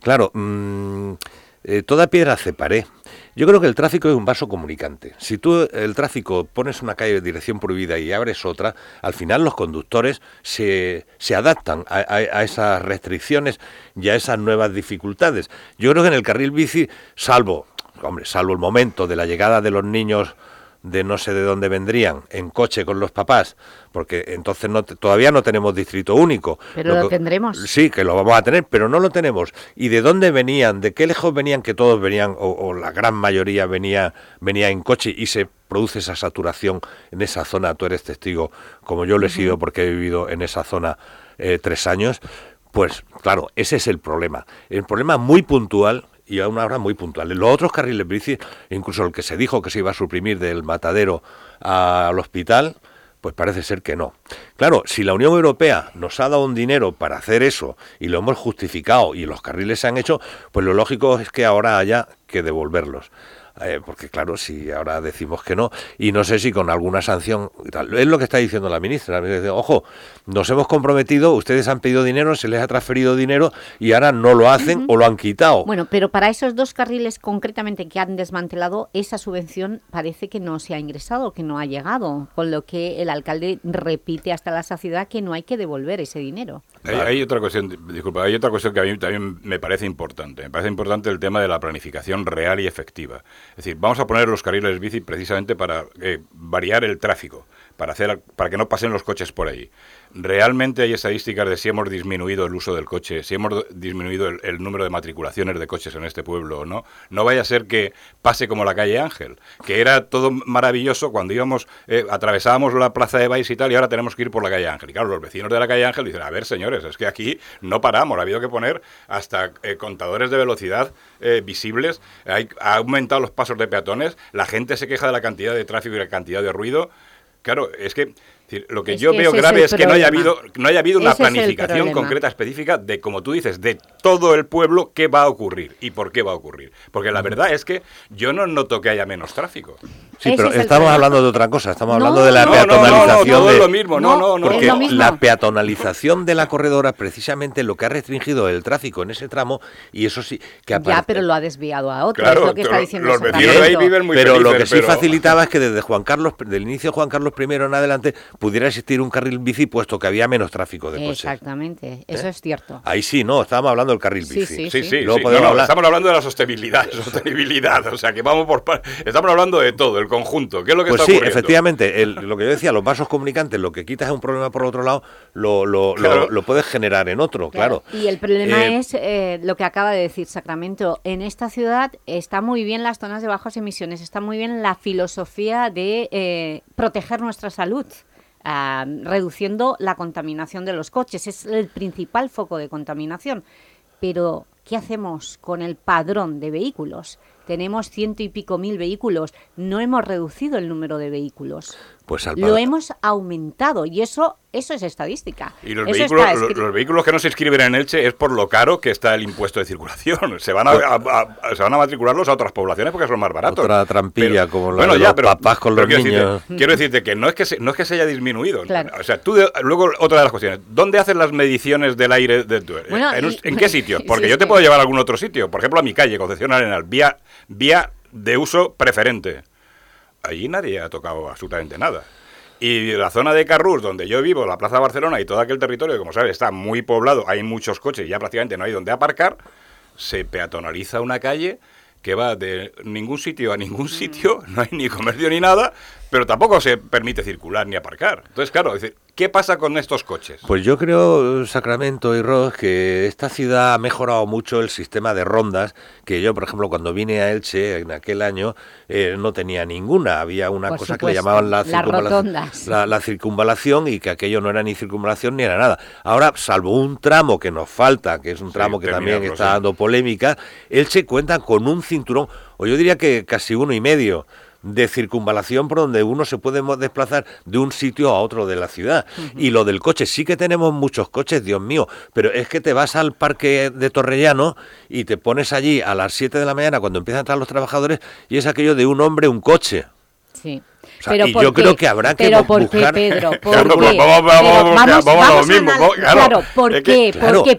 Claro, mm, eh, toda piedra hace pared. Yo creo que el tráfico es un vaso comunicante. Si tú el tráfico pones una calle de dirección prohibida y abres otra, al final los conductores se, se adaptan a, a, esas restricciones y a esas nuevas dificultades. Yo creo que en el carril bici, salvo, hombre, salvo el momento de la llegada de los niños de no sé de dónde vendrían en coche con los papás, porque entonces no, todavía no tenemos distrito único. Pero lo, tendremos. Sí, que lo vamos a tener, pero no lo tenemos. ¿Y de dónde venían? ¿De qué lejos venían? Que todos venían, o, la gran mayoría venía, venía en coche y se produce esa saturación en esa zona. Tú eres testigo, como yo lo he sido porque he vivido en esa zona eh, tres años. Pues claro, ese es el problema. El problema muy puntual y a una hora muy puntual. Los otros carriles bici, incluso el que se dijo que se iba a suprimir del matadero al hospital, pues parece ser que no. Claro, si la Unión Europea nos ha dado un dinero para hacer eso y lo hemos justificado y los carriles se han hecho, pues lo lógico es que ahora haya que devolverlos. Eh, porque claro, si ahora decimos que no, y no sé si con alguna sanción, es lo que está diciendo la ministra, ojo, nos hemos comprometido, ustedes han pedido dinero, se les ha transferido dinero y ahora no lo hacen o lo han quitado. Bueno, pero para esos dos carriles concretamente que han desmantelado, esa subvención parece que no se ha ingresado, que no ha llegado, con lo que el alcalde repite hasta la saciedad que no hay que devolver ese dinero. Hay, otra cuestión, disculpa, hay otra cuestión que a mí también me parece importante. Me parece importante el tema de la planificación real y efectiva. Es decir, vamos a poner los carriles bici precisamente para eh, variar el tráfico, para, hacer, para que no pasen los coches por ahí. Realmente hay estadísticas de si hemos disminuido el uso del coche, si hemos disminuido el, número de matriculaciones de coches en este pueblo o no. No vaya a ser que pase como la calle Ángel, que era todo maravilloso cuando íbamos, eh, atravesábamos la plaza de Baix y tal, y ahora tenemos que ir por la calle Ángel. Y claro, los vecinos de la calle Ángel dicen, a ver señores, es que aquí no paramos, ha habido que poner hasta eh, contadores de velocidad eh, visibles, ha aumentado los pasos de peatones, la gente se queja de la cantidad de tráfico y la cantidad de ruido. Claro, es que lo que yo veo grave es, que no haya habido, no haya habido una planificación concreta, específica de, como tú dices, de todo el pueblo qué va a ocurrir y por qué va a ocurrir. Porque la verdad es que yo no noto que haya menos tráfico. Sí, pero estamos hablando de otra cosa, estamos hablando de la peatonalización. No, no, es lo mismo, no, no, no. Porque la peatonalización de la corredora precisamente lo que ha restringido el tráfico en ese tramo y eso sí que Ya, pero lo ha desviado a otro, es lo que está diciendo Los vecinos ahí viven muy Pero lo que sí facilitaba es que desde Juan Carlos, del inicio de Juan Carlos I en adelante, pudiera existir un carril bici puesto que había menos tráfico de coches. Exactamente, eso ¿Eh? es cierto. Ahí sí, no, estábamos hablando del carril bici. Sí, sí, sí. Estamos hablando de la sostenibilidad, sostenibilidad, o sea que vamos por... Estamos hablando de todo, el conjunto, ¿qué es lo que pues está sí, efectivamente, lo que yo decía, los vasos comunicantes, lo que quitas es un problema por otro lado, lo, lo, lo, puedes generar en otro, claro. Y el problema eh, es eh, lo que acaba de decir Sacramento, en esta ciudad está muy bien las zonas de bajas emisiones, está muy bien la filosofía de proteger nuestra salud. Reduciendo la contaminación de los coches. Es el principal foco de contaminación. Pero, ¿qué hacemos con el padrón de vehículos? Tenemos ciento y pico mil vehículos. No hemos reducido el número de vehículos. Pues Lo hemos aumentado y eso eso es estadística. Y los vehículos, los, vehículos que no se inscriben en Elche es por lo caro que está el impuesto de circulación. Se van a, se van a matricularlos a otras poblaciones porque son más baratos. Otra trampilla como la de los papás con los niños. quiero decirte que no es que se, no es que se haya disminuido. O sea, tú luego otra de las cuestiones, ¿dónde haces las mediciones del aire de tu, ¿En, qué sitios? Porque yo te puedo llevar a algún otro sitio, por ejemplo a mi calle, Concepción Arenal, vía vía de uso preferente. Allí nadie ha tocado absolutamente nada. Y la zona de Carrús, donde yo vivo, la Plaza de Barcelona y todo aquel territorio, como sabes, está muy poblado, hay muchos coches y ya prácticamente no hay donde aparcar, se peatonaliza una calle que va de ningún sitio a ningún mm. sitio, no hay ni comercio ni nada, pero tampoco se permite circular ni aparcar. Entonces, claro, decir, ¿qué pasa con estos coches? Pues yo creo, Sacramento y Ross, que esta ciudad ha mejorado mucho el sistema de rondas, que yo, por ejemplo, cuando vine a Elche en aquel año, eh, no tenía ninguna. Había una cosa que le llamaban la circunvalación, la, circunvalación y que aquello no era ni circunvalación ni era nada. Ahora, salvo un tramo que nos falta, que es un tramo que también está dando polémica, Elche cuenta con un cinturón, o yo diría que casi uno y medio de circunvalación por donde uno se puede desplazar de un sitio a otro de la ciudad. Y lo del coche, sí que tenemos muchos coches, Dios mío, pero es que te vas al parque de Torrellano y te pones allí a las 7 de la mañana cuando empiezan a entrar los trabajadores y es aquello de un hombre, un coche. Sí. pero y yo creo que habrá que pero ¿por qué, Pedro? ¿Por qué? Vamos, vamos, vamos, a lo mismo. Claro, ¿por qué? Porque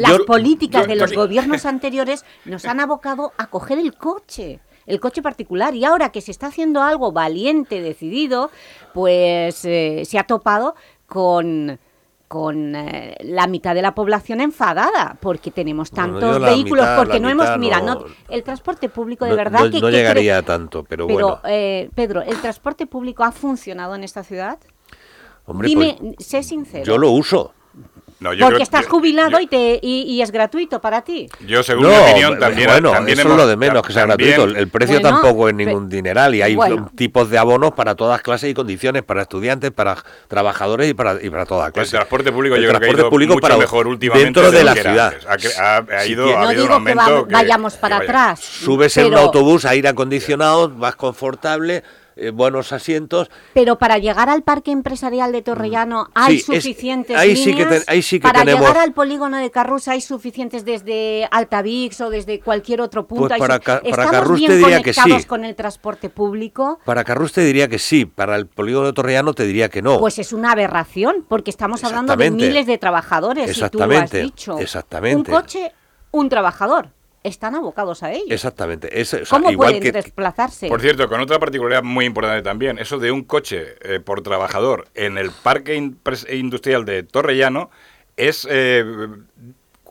las políticas de los gobiernos anteriores nos han abocado a coger el coche el coche particular y ahora que se está haciendo algo valiente, decidido, pues eh, se ha topado con con eh, la mitad de la población enfadada porque tenemos tantos vehículos, porque no hemos... Mira, no, el transporte público de verdad que... No llegaría a tanto, pero, pero bueno. Eh, Pedro, ¿el transporte público ha funcionado en esta ciudad? Hombre, Dime, pues, sé sincero. Yo lo uso. Porque estás jubilado y, te, y, es gratuito para ti. Yo, según mi opinión, también. Bueno, eso es lo de menos que sea gratuito. El precio tampoco es ningún dineral y hay tipos de abonos para todas clases y condiciones, para estudiantes, para trabajadores y para, y para todas clases. El transporte público, yo creo que ha ido público mucho mejor últimamente. Dentro de, la ciudad. Ha, ido, ha habido un aumento. Que vayamos para atrás. Subes en un autobús, aire acondicionado, más confortable eh, buenos asientos. Pero para llegar al parque empresarial de Torrellano hay suficientes ahí líneas. Sí que, para llegar al polígono de Carrus hay suficientes desde Altavix o desde cualquier otro punto. Pues para, ¿Estamos bien diría que sí. con el transporte público? Para Carrus te diría que sí, para el polígono de Torrellano te diría que no. Pues es una aberración, porque estamos hablando de miles de trabajadores, Exactamente. tú has dicho. Exactamente. Un coche, un trabajador están abocados a ello. Exactamente. Es, ¿Cómo pueden desplazarse? Por cierto, con otra particularidad muy importante también, eso de un coche eh, por trabajador en el parque industrial de Torrellano es... Eh,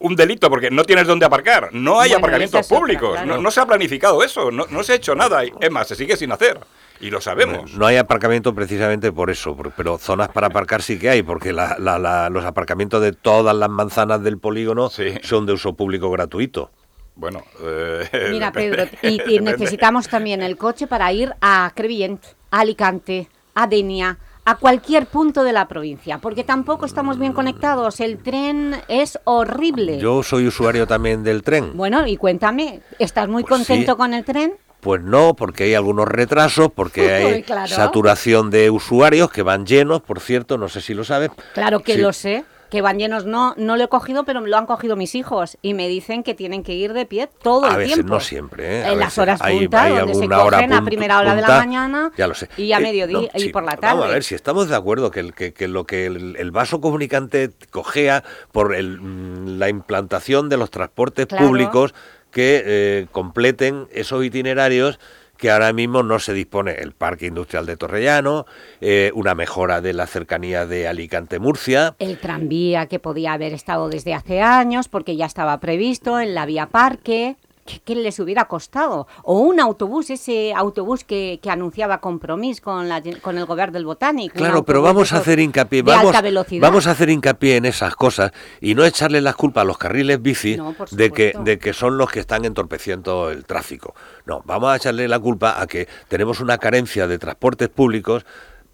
un delito porque no tienes dónde aparcar. No hay aparcamientos públicos. no, se ha planificado eso. No, no se ha hecho nada. Es más, se sigue sin hacer. Y lo sabemos. No hay aparcamiento precisamente por eso, por- pero zonas para aparcar sí que hay, porque la- la- la- los aparcamientos de todas las manzanas del polígono son de uso público gratuito. Bueno, eh, Mira, Pedro, y, necesitamos también el coche para ir a Crevillent, a Alicante, a Denia, a cualquier punto de la provincia, porque tampoco estamos bien conectados. El tren es horrible. Yo soy usuario también del tren. Bueno, y cuéntame, ¿estás muy Pues contento sí. con el tren? Pues no, porque hay algunos retrasos, porque hay claro. saturación de usuarios que van llenos, por cierto, no sé si lo sabes. Claro que Sí. lo sé, que van llenos. No, no lo he cogido, pero lo han cogido mis hijos y me dicen que tienen que ir de pie todo A el veces, tiempo. no siempre. ¿eh? A En las veces horas punta, hay donde se alguna hora cogen a primera hora de la mañana Ya lo sé. y a Eh, mediodía no, y sí, por la Vamos a tarde. ver, si estamos de acuerdo que, el, que, que lo que el, el vaso comunicante cojea por el, mm, la implantación de los transportes Claro. públicos que eh, completen esos itinerarios que ahora mismo no se dispone el Parque Industrial de Torrellano, eh, una mejora de la cercanía de Alicante-Murcia, El tranvía que podía haber estado desde hace años porque ya estaba previsto en la vía parque. ¿Qué, les hubiera costado? O un autobús, ese autobús que, que anunciaba compromiso con, la, con el gobierno del Botánico. Claro, pero vamos a hacer hincapié, vamos, a hacer hincapié en esas cosas y no echarle las culpas a los carriles bici No, de que, de que son los que están entorpeciendo el tráfico. No, vamos a echarle la culpa a que tenemos una carencia de transportes públicos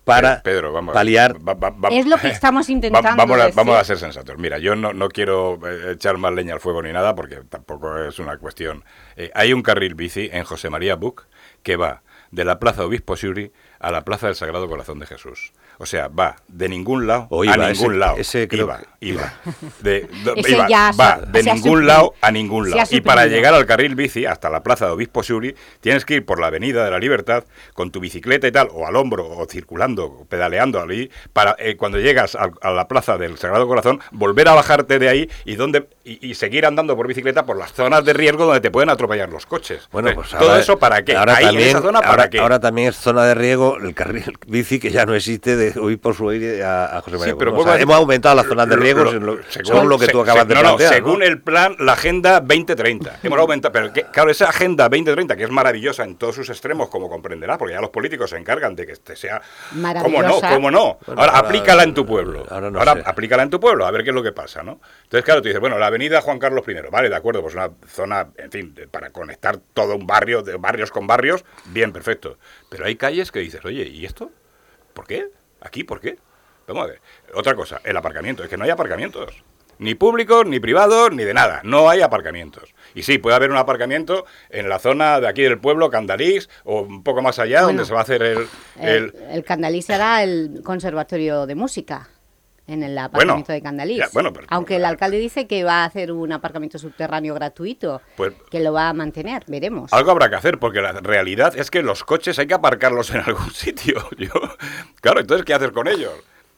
para Pedro, vamos, paliar. va- va- va- Es lo que estamos Va- intentando vamos, a, vamos a ser sensatos. Mira, yo no, no quiero eh, echar más leña al fuego ni nada porque tampoco es una cuestión. Eh, hay un carril bici en José María Buc que va de la Plaza Obispo Suri a la Plaza del Sagrado Corazón de Jesús. O sea, va de ningún lado O a iba, ningún ese- lado. ese creo iba, que- iba. De, do- Ese iba, ya va se- de ningún lado a ningún lado. Y para llegar al carril bici hasta la Plaza de Obispo Suri tienes que ir por la Avenida de la Libertad con tu bicicleta y tal, o al hombro, o circulando, o pedaleando ahí, para eh, cuando llegas a, a la Plaza del Sagrado Corazón, volver a bajarte de ahí y, donde, y, y seguir andando por bicicleta por las zonas de riesgo donde te pueden atropellar los coches. Bueno, Eh, pues ¿Todo ahora- eso para qué? Ahora ahí también, en esa zona para ahora, qué? ahora también es zona de el carril bici que ya no existe de hoy por su aire a, a José María. Sí, pero Bueno, o vuelvo sea, a decir- hemos aumentado las zonas de riego lo- según, lo- según- según lo que se- tú acabas se- de no, no, plantear. ¿no? según el plan, la Agenda 2030. Hemos aumentado, pero que- claro, esa Agenda 2030, que es maravillosa en todos sus extremos, como comprenderá, porque ya los políticos se encargan de que este sea... ¿Cómo no? Maravillosa. ¿Cómo no? Bueno, ahora, ahora- aplícala en tu pueblo. ahora no ahora sé. aplícala en tu pueblo, a ver qué es lo que pasa, ¿no? Entonces, claro, tú dices, bueno, la avenida Juan Carlos I, vale, de acuerdo, pues una zona, en fin, de- para conectar todo un barrio, de barrios con barrios, bien, perfecto. Pero hay calles que dices, oye, ¿y esto? ¿Por qué? ¿Aquí? ¿Por qué? Vamos a ver. Otra cosa, el aparcamiento. Es que no hay aparcamientos. Ni públicos, ni privados, ni de nada. No hay aparcamientos. Y sí, puede haber un aparcamiento en la zona de aquí del pueblo, Candalís, o un poco más allá, Bueno. donde se va a hacer el... El, el- el Candalís será el Conservatorio de Música en el aparcamiento de Candalís. ya, bueno, pero- Aunque el alcalde dice que va a hacer un aparcamiento subterráneo gratuito, pues que lo va a mantener, veremos. algo habrá que hacer, porque la realidad es que los coches hay que aparcarlos en algún sitio. Yo, claro, entonces, ¿qué hacer con ellos?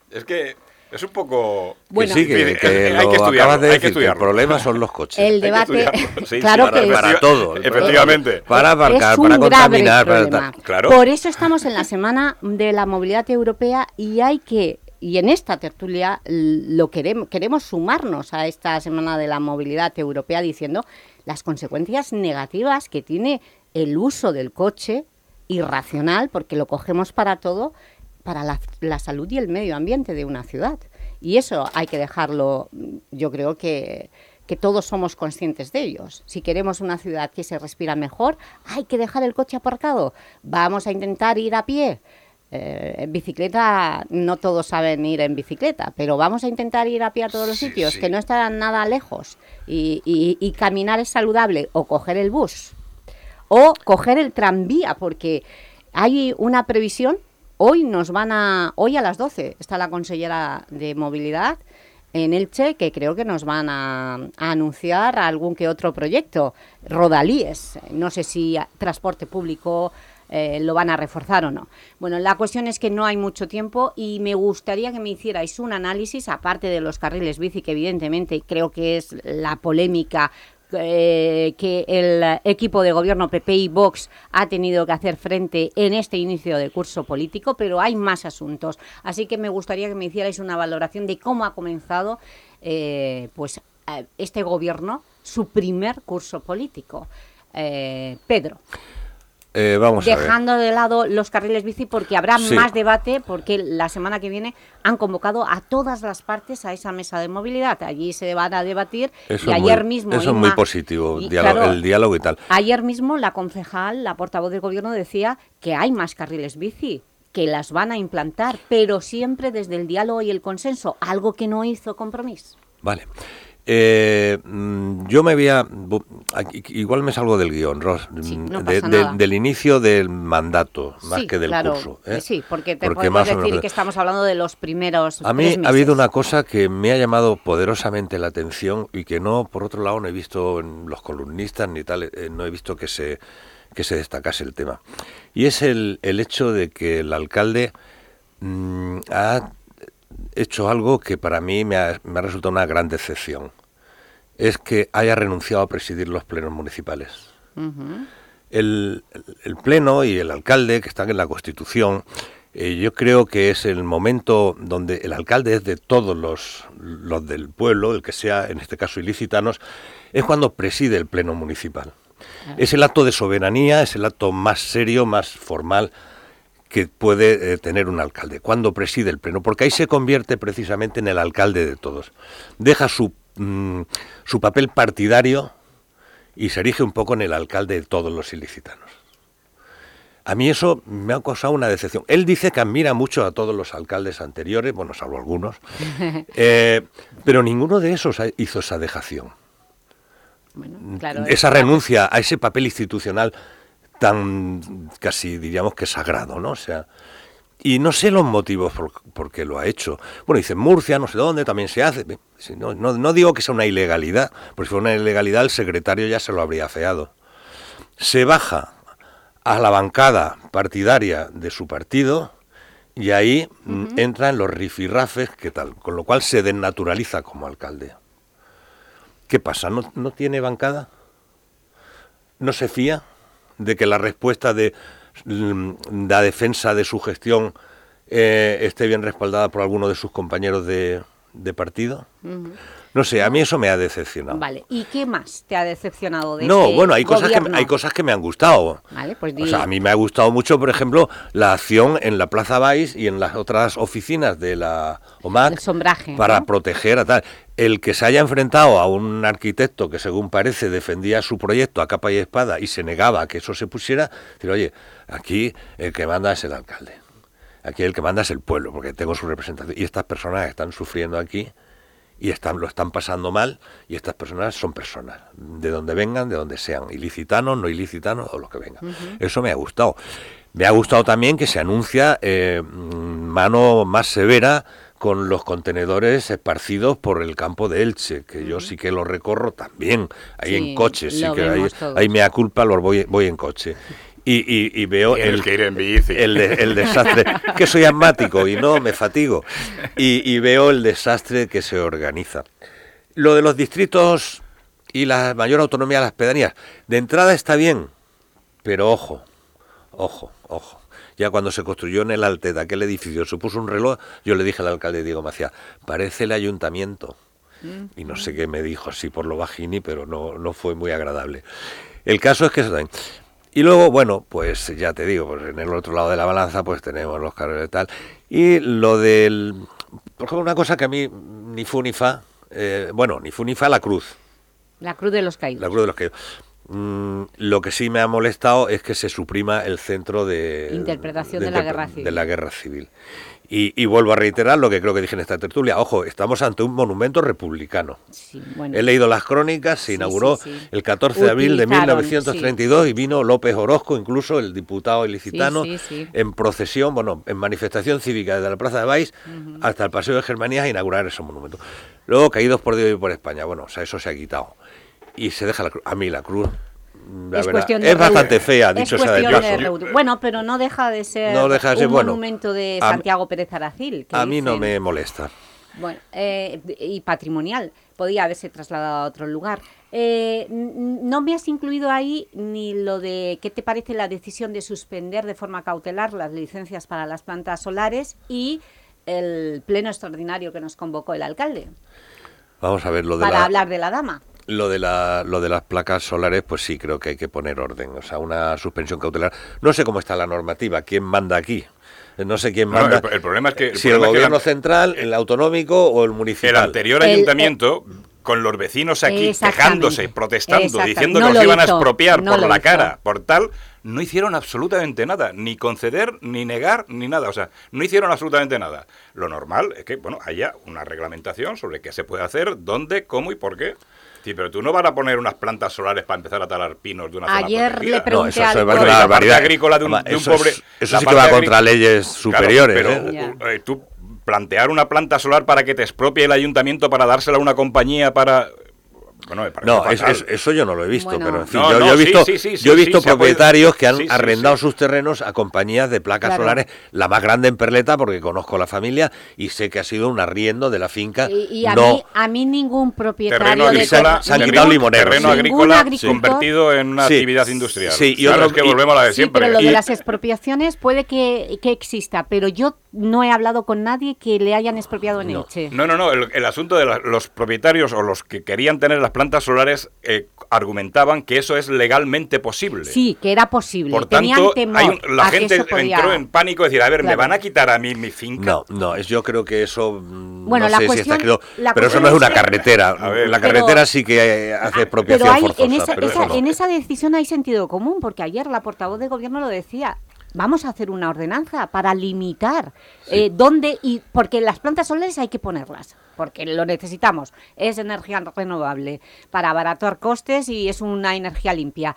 Es que es un poco... Que sí, que, que hay lo que estudiarlo, acabas de hay que decir, que el problema son los coches. El que debate, sí, claro sí, que es- para todo. Efectivamente. Para aparcar, para contaminar, para. Claro. Por eso estamos en la semana de la movilidad europea y hay que y en esta tertulia l- lo queremos queremos sumarnos a esta semana de la movilidad europea diciendo las consecuencias negativas que tiene el uso del coche irracional porque lo cogemos para todo para la, la salud y el medio ambiente de una ciudad y eso hay que dejarlo mm, yo creo que que todos somos conscientes de ellos. Si queremos una ciudad que se respira mejor, hay que dejar el coche aparcado. Vamos a intentar ir a pie. Eh, en bicicleta, no todos saben ir en bicicleta, pero vamos a intentar ir a pie a todos los sitios, que no estarán nada lejos. Y, y- y caminar es saludable, o coger el bus, o coger el tranvía, porque hay una previsión. Hoy nos van a, hoy a las 12 está la consellera de movilidad en Elche, que creo que nos van a, a anunciar algún que otro proyecto. Rodalíes, no sé si transporte público eh, lo van a reforzar o no. Bueno, la cuestión es que no hay mucho tiempo y me gustaría que me hicierais un análisis, aparte de los carriles bici, que evidentemente creo que es la polémica eh, que el equipo de gobierno PP y Vox ha tenido que hacer frente en este inicio de curso político, pero hay más asuntos. Así que me gustaría que me hicierais una valoración de cómo ha comenzado eh, pues, este gobierno, su primer curso político. Pedro. Eh, vamos dejando de lado los carriles bici porque habrá Sí. más debate porque la semana que viene han convocado a todas las partes a esa mesa de movilidad. Allí se van a debatir Eso y es muy- ayer mismo... Eso es muy positivo, y, diálogo- claro, el diálogo y tal. Ayer mismo la concejal, la portavoz del gobierno decía que hay más carriles bici que las van a implantar, pero siempre desde el diálogo y el consenso, algo que no hizo compromiso. Vale. Eh, mm, yo me había... Igual me salgo del guion, Ros, mm, no de- pasa de- nada. del inicio del mandato, más sí, que del claro, curso. ¿eh? Sí, porque te Porque más decir menos- que estamos hablando de los primeros A mí tres ha habido una cosa que me ha llamado poderosamente la atención y que no, por otro lado, no he visto en los columnistas ni tal, eh, no he visto que se, que se destacase el tema. Y es el, el hecho de que el alcalde mm, ha hecho algo que para mí me ha, me ha resultado una gran decepción. Es que haya renunciado a presidir los plenos municipales el, el Pleno y el alcalde, que están en la Constitución, eh, yo creo que es el momento donde el alcalde es de todos los, los del pueblo, el que sea, en este caso, ilicitanos, es cuando preside el Pleno municipal. Es el acto de soberanía, es el acto más serio, más formal que puede eh, tener un alcalde, cuando preside el Pleno, porque ahí se convierte precisamente en el alcalde de todos. Deja su, mm, su papel partidario y se erige un poco en el alcalde de todos los ilicitanos. A mí eso me ha causado una decepción. Él dice que admira mucho a todos los alcaldes anteriores, bueno, salvo algunos, eh, pero ninguno de esos hizo esa dejación. Claro, esa renuncia a ese papel institucional tan casi diríamos que sagrado, ¿no? O sea, y no sé los motivos por, por qué lo ha hecho. Bueno, dice Murcia, no sé dónde, también se hace. No, no, no digo que sea una ilegalidad, porque si fuera una ilegalidad el secretario ya se lo habría afeado. Se baja a la bancada partidaria de su partido y ahí mm, entran los rifirrafes, ¿qué tal? Con lo cual se desnaturaliza como alcalde. ¿Qué pasa? ¿No, no tiene bancada? ¿No se fía de que la respuesta de mm, la defensa de su gestión eh, esté bien respaldada por alguno de sus compañeros de, partido? No sé, a mí eso me ha decepcionado. Vale, ¿y qué más te ha decepcionado de No, este bueno, hay cosas, que, hay cosas que me han gustado. Vale, pues di- O sea, a mí me ha gustado mucho, por ejemplo, la acción en la Plaza Baix y en las otras oficinas de la OMAC El sombraje, para ¿no? proteger a tal. El que se haya enfrentado a un arquitecto que, según parece, defendía su proyecto a capa y espada y se negaba a que eso se pusiera, decir, oye, aquí el que manda es el alcalde. Aquí el que manda es el pueblo, porque tengo su representación. Y estas personas están sufriendo aquí y están, lo están pasando mal y estas personas son personas, de donde vengan, de donde sean, ilicitanos, no ilicitanos o los que vengan. Eso me ha gustado. Me ha gustado también que se anuncia eh, mano más severa con los contenedores esparcidos por el campo de Elche, que yo sí que lo recorro también, ahí Sí, en coche, sí que ahí, ahí me da culpa, los voy, voy en coche. Y, y- y veo el, que ir en bici. el el desastre, que soy asmático y no me fatigo, y, y veo el desastre que se organiza. Lo de los distritos y la mayor autonomía de las pedanías, de entrada está bien, pero ojo, ojo, ojo. Ya cuando se construyó en el Alteta aquel edificio, se puso un reloj, yo le dije al alcalde Diego Macía, parece el ayuntamiento. Y no sé qué me dijo así por lo bajini, pero no, no fue muy agradable. El caso es que. Y luego, bueno, pues ya te digo, pues en el otro lado de la balanza pues tenemos los carros y tal. Y lo del... Por ejemplo, una cosa que a mí ni fu ni fa, eh, bueno, ni fu ni fa la cruz. La Cruz de los Caídos. La Cruz de los Caídos. Mm, lo que sí me ha molestado es que se suprima el centro de Interpretación de la interpre- guerra civil. de la guerra civil. Y, y vuelvo a reiterar lo que creo que dije en esta tertulia. Ojo, estamos ante un monumento republicano. bueno. He leído las crónicas, se inauguró sí, sí. el 14 de abril de Utilizaron, 1932 y vino López Orozco, incluso el diputado ilicitano, en procesión, bueno, en manifestación cívica desde la Plaza de Baix hasta el Paseo de Germanías a inaugurar ese monumento. Luego, caídos por Dios y por España, bueno, o sea, eso se ha quitado. Y se deja la. A mí la cruz, la es verdad, cuestión de es bastante fea, dicho sea de paso. Bueno, pero no deja de ser, No deja de ser, un bueno, monumento de Santiago Pérez Aracil. que A mí no me molesta. Bueno, eh, y patrimonial. Podía haberse trasladado a otro lugar. Eh, no me has incluido ahí ni lo de qué te parece la decisión de suspender de forma cautelar las licencias para las plantas solares y el pleno extraordinario que nos convocó el alcalde Vamos a ver lo de para la... hablar de la dama. Lo de, la, lo de las placas solares, pues sí, creo que hay que poner orden. O sea, una suspensión cautelar. No sé cómo está la normativa, quién manda aquí. No sé quién No, manda. el- el problema es que- el si el problema es que gobierno la- central, el autonómico o el municipal. El anterior El- ayuntamiento, con los vecinos aquí quejándose, protestando, diciendo No que lo nos iban a expropiar no por la hizo. cara, por tal, no hicieron absolutamente nada, ni conceder, ni negar, ni nada. O sea, no hicieron absolutamente nada. Lo normal es que, bueno, haya una reglamentación sobre qué se puede hacer, dónde, cómo y por qué. Sí, pero tú no vas a poner unas plantas solares para empezar a talar pinos de una zona Ayer protegida. le pregunté No, eso, eso la parte barbaridad. agrícola de un, Además, de un eso es- pobre... eso la sí que parte va contra leyes Claro, superiores. pero ¿eh? eh, tú plantear una planta solar para que te expropie el ayuntamiento para dársela a una compañía para... Bueno, me parece No, es- fatal. es- eso yo no lo he visto, Bueno. pero en fin, No, yo, no, yo he sí, visto, sí, sí, yo he sí, visto sí, propietarios que han sí, sí, arrendado sí. sus terrenos a compañías de placas Claro. solares, la más grande en Perleta porque conozco la familia y sé que ha sido un arriendo de la finca. Y, y a, no, mí, a mí ningún propietario Terreno de agrícola, se han quitado limoneros, terreno sí. agrícola convertido en una Sí. actividad industrial. Sí, y Claro, otro- es que y- volvemos a la de Sí, siempre. pero lo Y- de las expropiaciones puede que, que exista, pero yo no he hablado con nadie que le hayan expropiado en Elche. No, no, no. El, el asunto de la- los propietarios o los que querían tener las plantas solares eh, argumentaban que eso es legalmente posible. Sí, que era posible. Por Tenían tanto, temor hay un- la gente podía- entró en pánico, decir, a ver, ¿me Claro. van a quitar a mí mi finca? No, no, es, yo creo que eso mm, Bueno, no la sé si cuestión- está escrito, la pero eso no es una carretera. A ver. la Pero- carretera sí que eh, hace Pero expropiación hay, forzosa, en, esa, pero esa- no. en esa decisión hay sentido común, porque ayer la portavoz de gobierno lo decía. Vamos a hacer una ordenanza para limitar eh, dónde y porque las plantas solares hay que ponerlas, porque lo necesitamos. Es energía renovable para abaratar costes y es una energía limpia.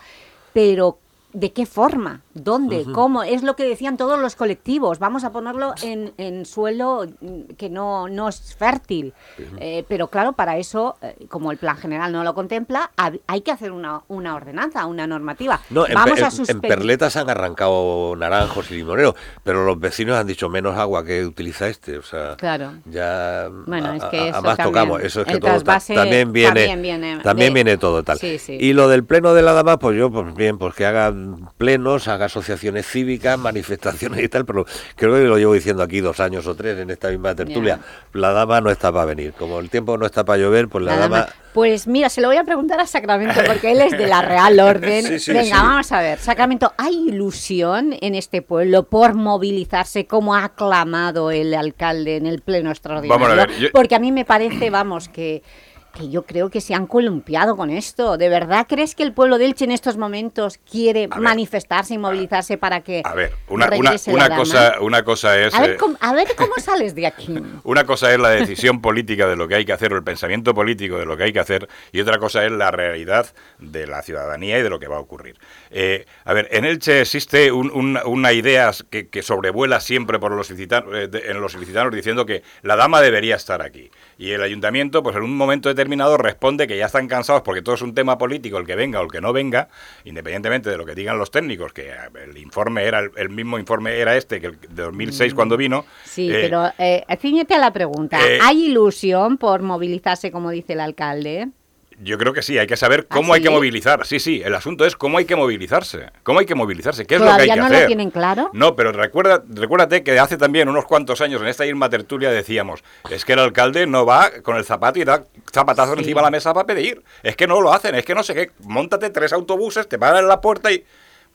Pero ¿de qué forma? ¿Dónde? ¿Cómo? Es lo que decían todos los colectivos. Vamos a ponerlo en, en suelo mm, que no, no es fértil. Eh, pero claro, para eso, eh, como el plan general no lo contempla, hay que hacer una, una ordenanza, una normativa. No, en, Vamos Pe- a en- en. Perletas han arrancado naranjos y limoneros, pero los vecinos han dicho menos agua que utiliza este, o sea, Claro. ya Bueno, a, es que eso más también, tocamos, eso es que todo ta- también viene, también viene también de- viene todo tal. Sí, sí. Y lo del pleno de la dama, pues yo, pues bien, pues que hagan plenos, haga asociaciones cívicas, manifestaciones y tal, pero creo que lo llevo diciendo aquí dos años o tres en esta misma tertulia. La dama no está para venir, como el tiempo no está para llover, pues la dama... Pues mira, se lo voy a preguntar a Sacramento porque él es de la Real Orden. Sí, sí, Venga, sí. vamos a ver. Sacramento, ¿hay ilusión en este pueblo por movilizarse como ha aclamado el alcalde en el pleno extraordinario? Vamos a ver, yo- Porque a mí me parece, vamos, que, que yo creo que se han columpiado con esto. ¿De verdad crees que el pueblo de Elche en estos momentos quiere manifestarse y movilizarse para que A ver, una, una, una cosa, una cosa es... A ver, eh, cómo, a ver cómo sales de aquí. Una cosa es la decisión política de lo que hay que hacer, o el pensamiento político de lo que hay que hacer, y otra cosa es la realidad de la ciudadanía y de lo que va a ocurrir. Eh, a ver, en Elche existe un- un- una idea que, que sobrevuela siempre por los eh, en los ilicitanos diciendo que la dama debería estar aquí. Y el ayuntamiento, pues en un momento determinado, responde que ya están cansados porque todo es un tema político, el que venga o el que no venga, independientemente de lo que digan los técnicos, que el informe era el, el mismo informe era este que el de 2006 Mm. cuando vino. Sí, eh, pero eh, ciñete a la pregunta. eh, ¿Hay ilusión por movilizarse, como dice el alcalde? Yo creo que sí, hay que saber cómo ¿Ah, hay que movilizar. Sí, sí, el asunto es cómo hay que movilizarse. ¿Cómo hay que movilizarse? ¿Qué es lo que hay ¿Todavía que no hacer? lo tienen claro? No, pero recuerda, recuérdate que hace también unos cuantos años en esta misma tertulia decíamos, es que el alcalde no va con el zapato y da zapatazos Sí. encima de la mesa para pedir. Es que no lo hacen, es que no sé qué. Móntate tres autobuses, te paran en la puerta y...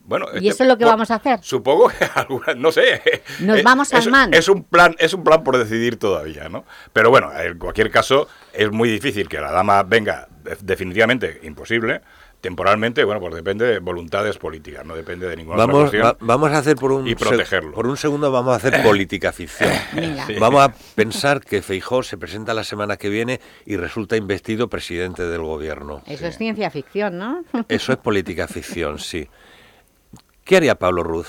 Bueno, ¿Y este, eso es lo que vamos a hacer? Supongo que alguna- no sé. Nos Eh, vamos al es, man. Es un plan, es un plan por decidir todavía, ¿no? Pero bueno, en cualquier caso, es muy difícil que la dama venga, definitivamente imposible. Temporalmente, bueno, pues depende de voluntades políticas, no depende de ninguna otra Vamos, cuestión. va- vamos a hacer por un y protegerlo. por un segundo vamos a hacer política ficción. Sí. Vamos a pensar que Feijó se presenta la semana que viene y resulta investido presidente del gobierno. Eso es ciencia ficción, ¿no? Eso es política ficción, sí. ¿Qué haría Pablo Ruz?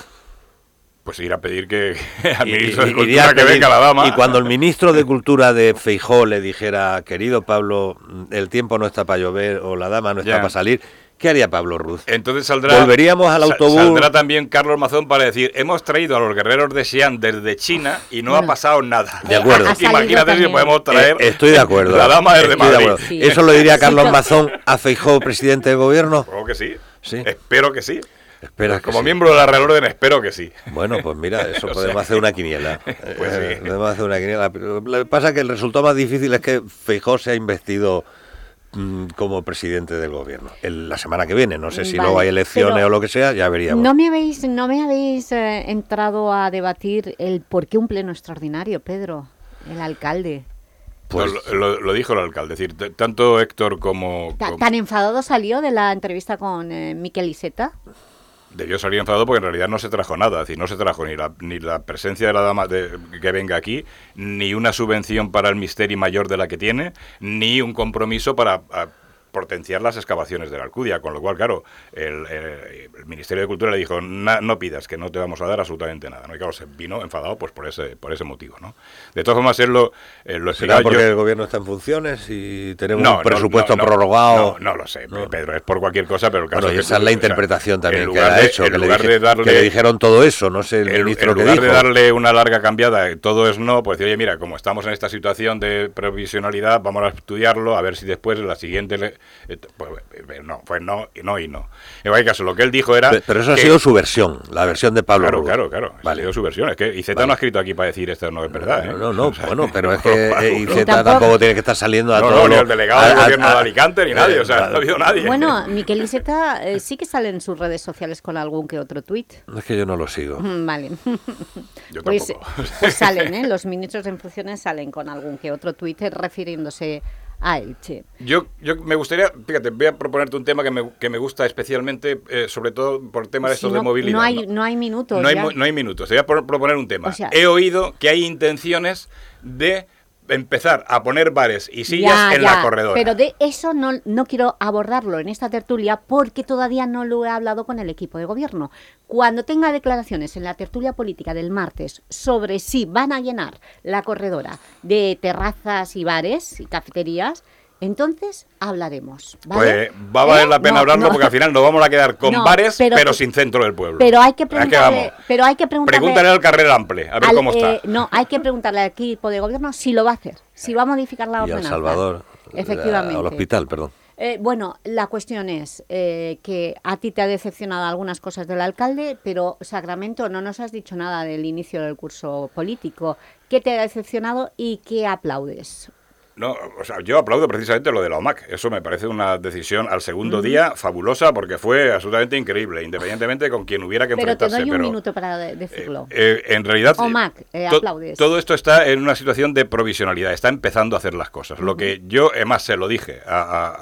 Pues ir a pedir que al Y- ministro de y- iría Cultura que venga la dama. Y cuando el ministro de Cultura de Feijó le dijera, querido Pablo, el tiempo no está para llover o la dama no está Ya. para salir, ¿qué haría Pablo Ruz? Entonces saldrá. Volveríamos al autobús. Saldrá también Carlos Mazón para decir: hemos traído a los guerreros de Xi'an desde China y no ha pasado nada. De acuerdo. Imagínate si podemos traer. Eh, estoy de acuerdo. La dama desde Estoy de Madrid. acuerdo. ¿Eso lo diría Carlos Mazón a Feijó, presidente del gobierno? Supongo que sí. Sí. Espero que sí. Espera que Como sí. miembro de la Real Orden, espero que sí. Bueno, pues mira, eso podemos sea, hacer una quiniela. Pues Eh, sí. Podemos hacer una quiniela. Lo que pasa es que el resultado más difícil es que Feijó se ha investido mm, como presidente del gobierno. El- la semana que viene, no sé si Vale, luego hay elecciones o lo que sea, ya veríamos. No me habéis, no me habéis eh, entrado a debatir el por qué un pleno extraordinario, Pedro, el alcalde. Pues lo, lo- lo dijo el alcalde, es decir, tanto Héctor como- ¿Tan enfadado salió de la entrevista con eh, Miquel Iseta? Debió salir enfadado porque en realidad no se trajo nada, es decir, no se trajo ni la, ni la presencia de la dama de, que venga aquí, ni una subvención para el Misteri mayor de la que tiene, ni un compromiso para potenciar las excavaciones de la Alcudia, con lo cual, claro, el, el- el Ministerio de Cultura le dijo, "Na- no pidas, que no te vamos a dar absolutamente nada, ¿no? Y claro, se vino enfadado pues por ese, por ese motivo, ¿no? De todas formas, él lo, eh, lo ¿Será explicaba porque yo- el gobierno está en funciones y tenemos No, un presupuesto no, no, prorrogado? No, no lo sé, Pedro, es por cualquier cosa, pero el caso Bueno, y esa es la o sea, interpretación también que ha hecho, que le, lugar dije- de darle- que le dijeron todo eso, no sé el en, ministro en que lugar dijo. de darle una larga cambiada, todo es no, pues decir, oye, mira, como estamos en esta situación de provisionalidad, vamos a estudiarlo, a ver si después en la siguiente... le- eh, pues, eh, no, pues no, y no y no. En cualquier caso, lo que él dijo era... Pe- Pero eso ha que- sido su versión, la versión de Pablo Claro, Rubio. claro, claro. Ha sido su versión. Es que IZ Vale. no ha escrito aquí para decir esto no es verdad. ¿eh? No, no, O sea, bueno, pero es que eh. IZ tampoco tiene que estar saliendo a No, todo no, ni el delegado a- del a- gobierno a- de Alicante, ni nadie. O sea, eh, no ha habido nadie. Bueno, Miquel Iseta eh, sí que sale en sus redes sociales con algún que otro tuit. Es que yo no lo sigo. Mm, Vale. Yo pues, tampoco. pues salen, ¿eh? Los ministros en funciones salen con algún que otro tuit refiriéndose a Elche. Yo, yo me gustaría, fíjate, voy a proponerte un tema que me, que me gusta especialmente, eh, sobre todo por el tema de Si estos de movilidad. no hay, ¿no? no hay minutos. No hay, no minutos. Te voy a pro- proponer un tema. O sea- He oído que hay intenciones de empezar a poner bares y sillas Ya, en ya, la corredora. Pero de eso no, no quiero abordarlo en esta tertulia porque todavía no lo he hablado con el equipo de gobierno. Cuando tenga declaraciones en la tertulia política del martes sobre si van a llenar la corredora de terrazas y bares y cafeterías, entonces hablaremos. ¿vale? Pues va a valer ¿Eh? la pena No, hablarlo no. porque al final nos vamos a quedar con No, bares, pero- pero, sin centro del pueblo. Pero hay que ¿A qué preguntarle, pero hay que preguntarle, Pregúntale al carrera ample, a ver al, cómo está. eh, no, hay que preguntarle al equipo de gobierno si lo va a hacer, si va a modificar la Y al ordenanza. Salvador, Efectivamente. al hospital, perdón. Eh, bueno, la cuestión es eh, que a ti te ha decepcionado algunas cosas del alcalde, pero Sacramento no nos has dicho nada del inicio del curso político. ¿Qué te ha decepcionado y qué aplaudes? No, o sea, yo aplaudo precisamente lo de la OMAC. Eso me parece una decisión al segundo día fabulosa porque fue absolutamente increíble, independientemente de con quien hubiera que Pero te enfrentarse. doy un pero, minuto para de- decirlo. eh, en realidad, OMAC, eh, to- aplaudes. todo esto está en una situación de provisionalidad, está empezando a hacer las cosas. Lo que yo, además, se lo dije a- a-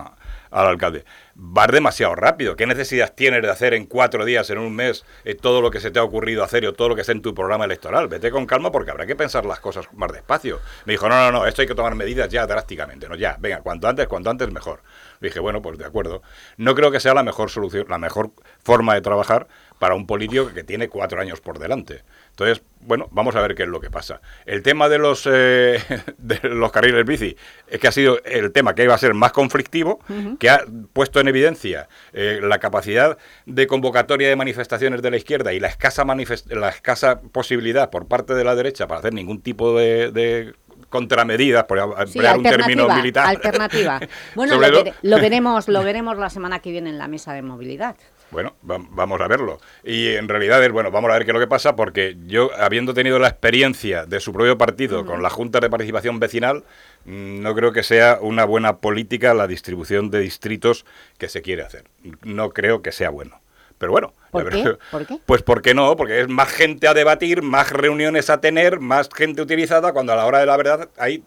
a- al alcalde. Vas demasiado rápido. ¿Qué necesidad tienes de hacer en cuatro días, en un mes, eh, todo lo que se te ha ocurrido hacer o todo lo que está en tu programa electoral? Vete con calma porque habrá que pensar las cosas más despacio. Me dijo, no, no, no, esto hay que tomar medidas ya drásticamente. No, ya, venga, cuanto antes, cuanto antes mejor. Dije, bueno, pues de acuerdo. No creo que sea la mejor solución, la mejor forma de trabajar para un político que tiene cuatro años por delante. Entonces, bueno, vamos a ver qué es lo que pasa. El tema de los, eh, de los carriles bici es que ha sido el tema que iba a ser más conflictivo, que ha puesto en evidencia eh, la capacidad de convocatoria de manifestaciones de la izquierda y la escasa, la escasa posibilidad por parte de la derecha para hacer ningún tipo de, de contramedidas, por Sí, emplear un término militar. alternativa. Bueno, lo veremos, lo veremos la semana que viene en la mesa de movilidad. Bueno, va- vamos a verlo. Y en realidad es, bueno, vamos a ver qué es lo que pasa, porque yo, habiendo tenido la experiencia de su propio partido con la Junta de Participación Vecinal, mm, no creo que sea una buena política la distribución de distritos que se quiere hacer. No creo que sea bueno. Pero bueno, ¿Por qué? ¿Por qué? Pues ¿por qué no? Porque es más gente a debatir, más reuniones a tener, más gente utilizada, cuando a la hora de la verdad hay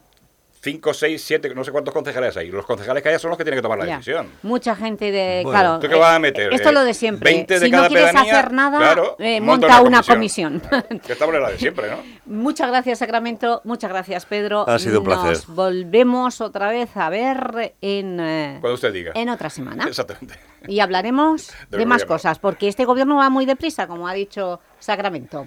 cinco, seis, siete, no sé cuántos concejales hay. Los concejales que haya son los que tienen que tomar la Ya. decisión. Mucha gente de... Bueno, claro, ¿tú qué eh, vas a meter? Esto es lo Eh, de siempre. 20 de si cada no quieres pedanía, hacer nada, claro, eh, monta monta una una comisión. Que estamos en la de siempre, ¿no? Muchas gracias, Sacramento. Muchas gracias, Pedro. Ha sido un placer. Nos volvemos otra vez a ver en, eh, Cuando usted diga. en otra semana. Exactamente. Y hablaremos de más gobierno. cosas, porque este gobierno va muy deprisa, como ha dicho Sacramento.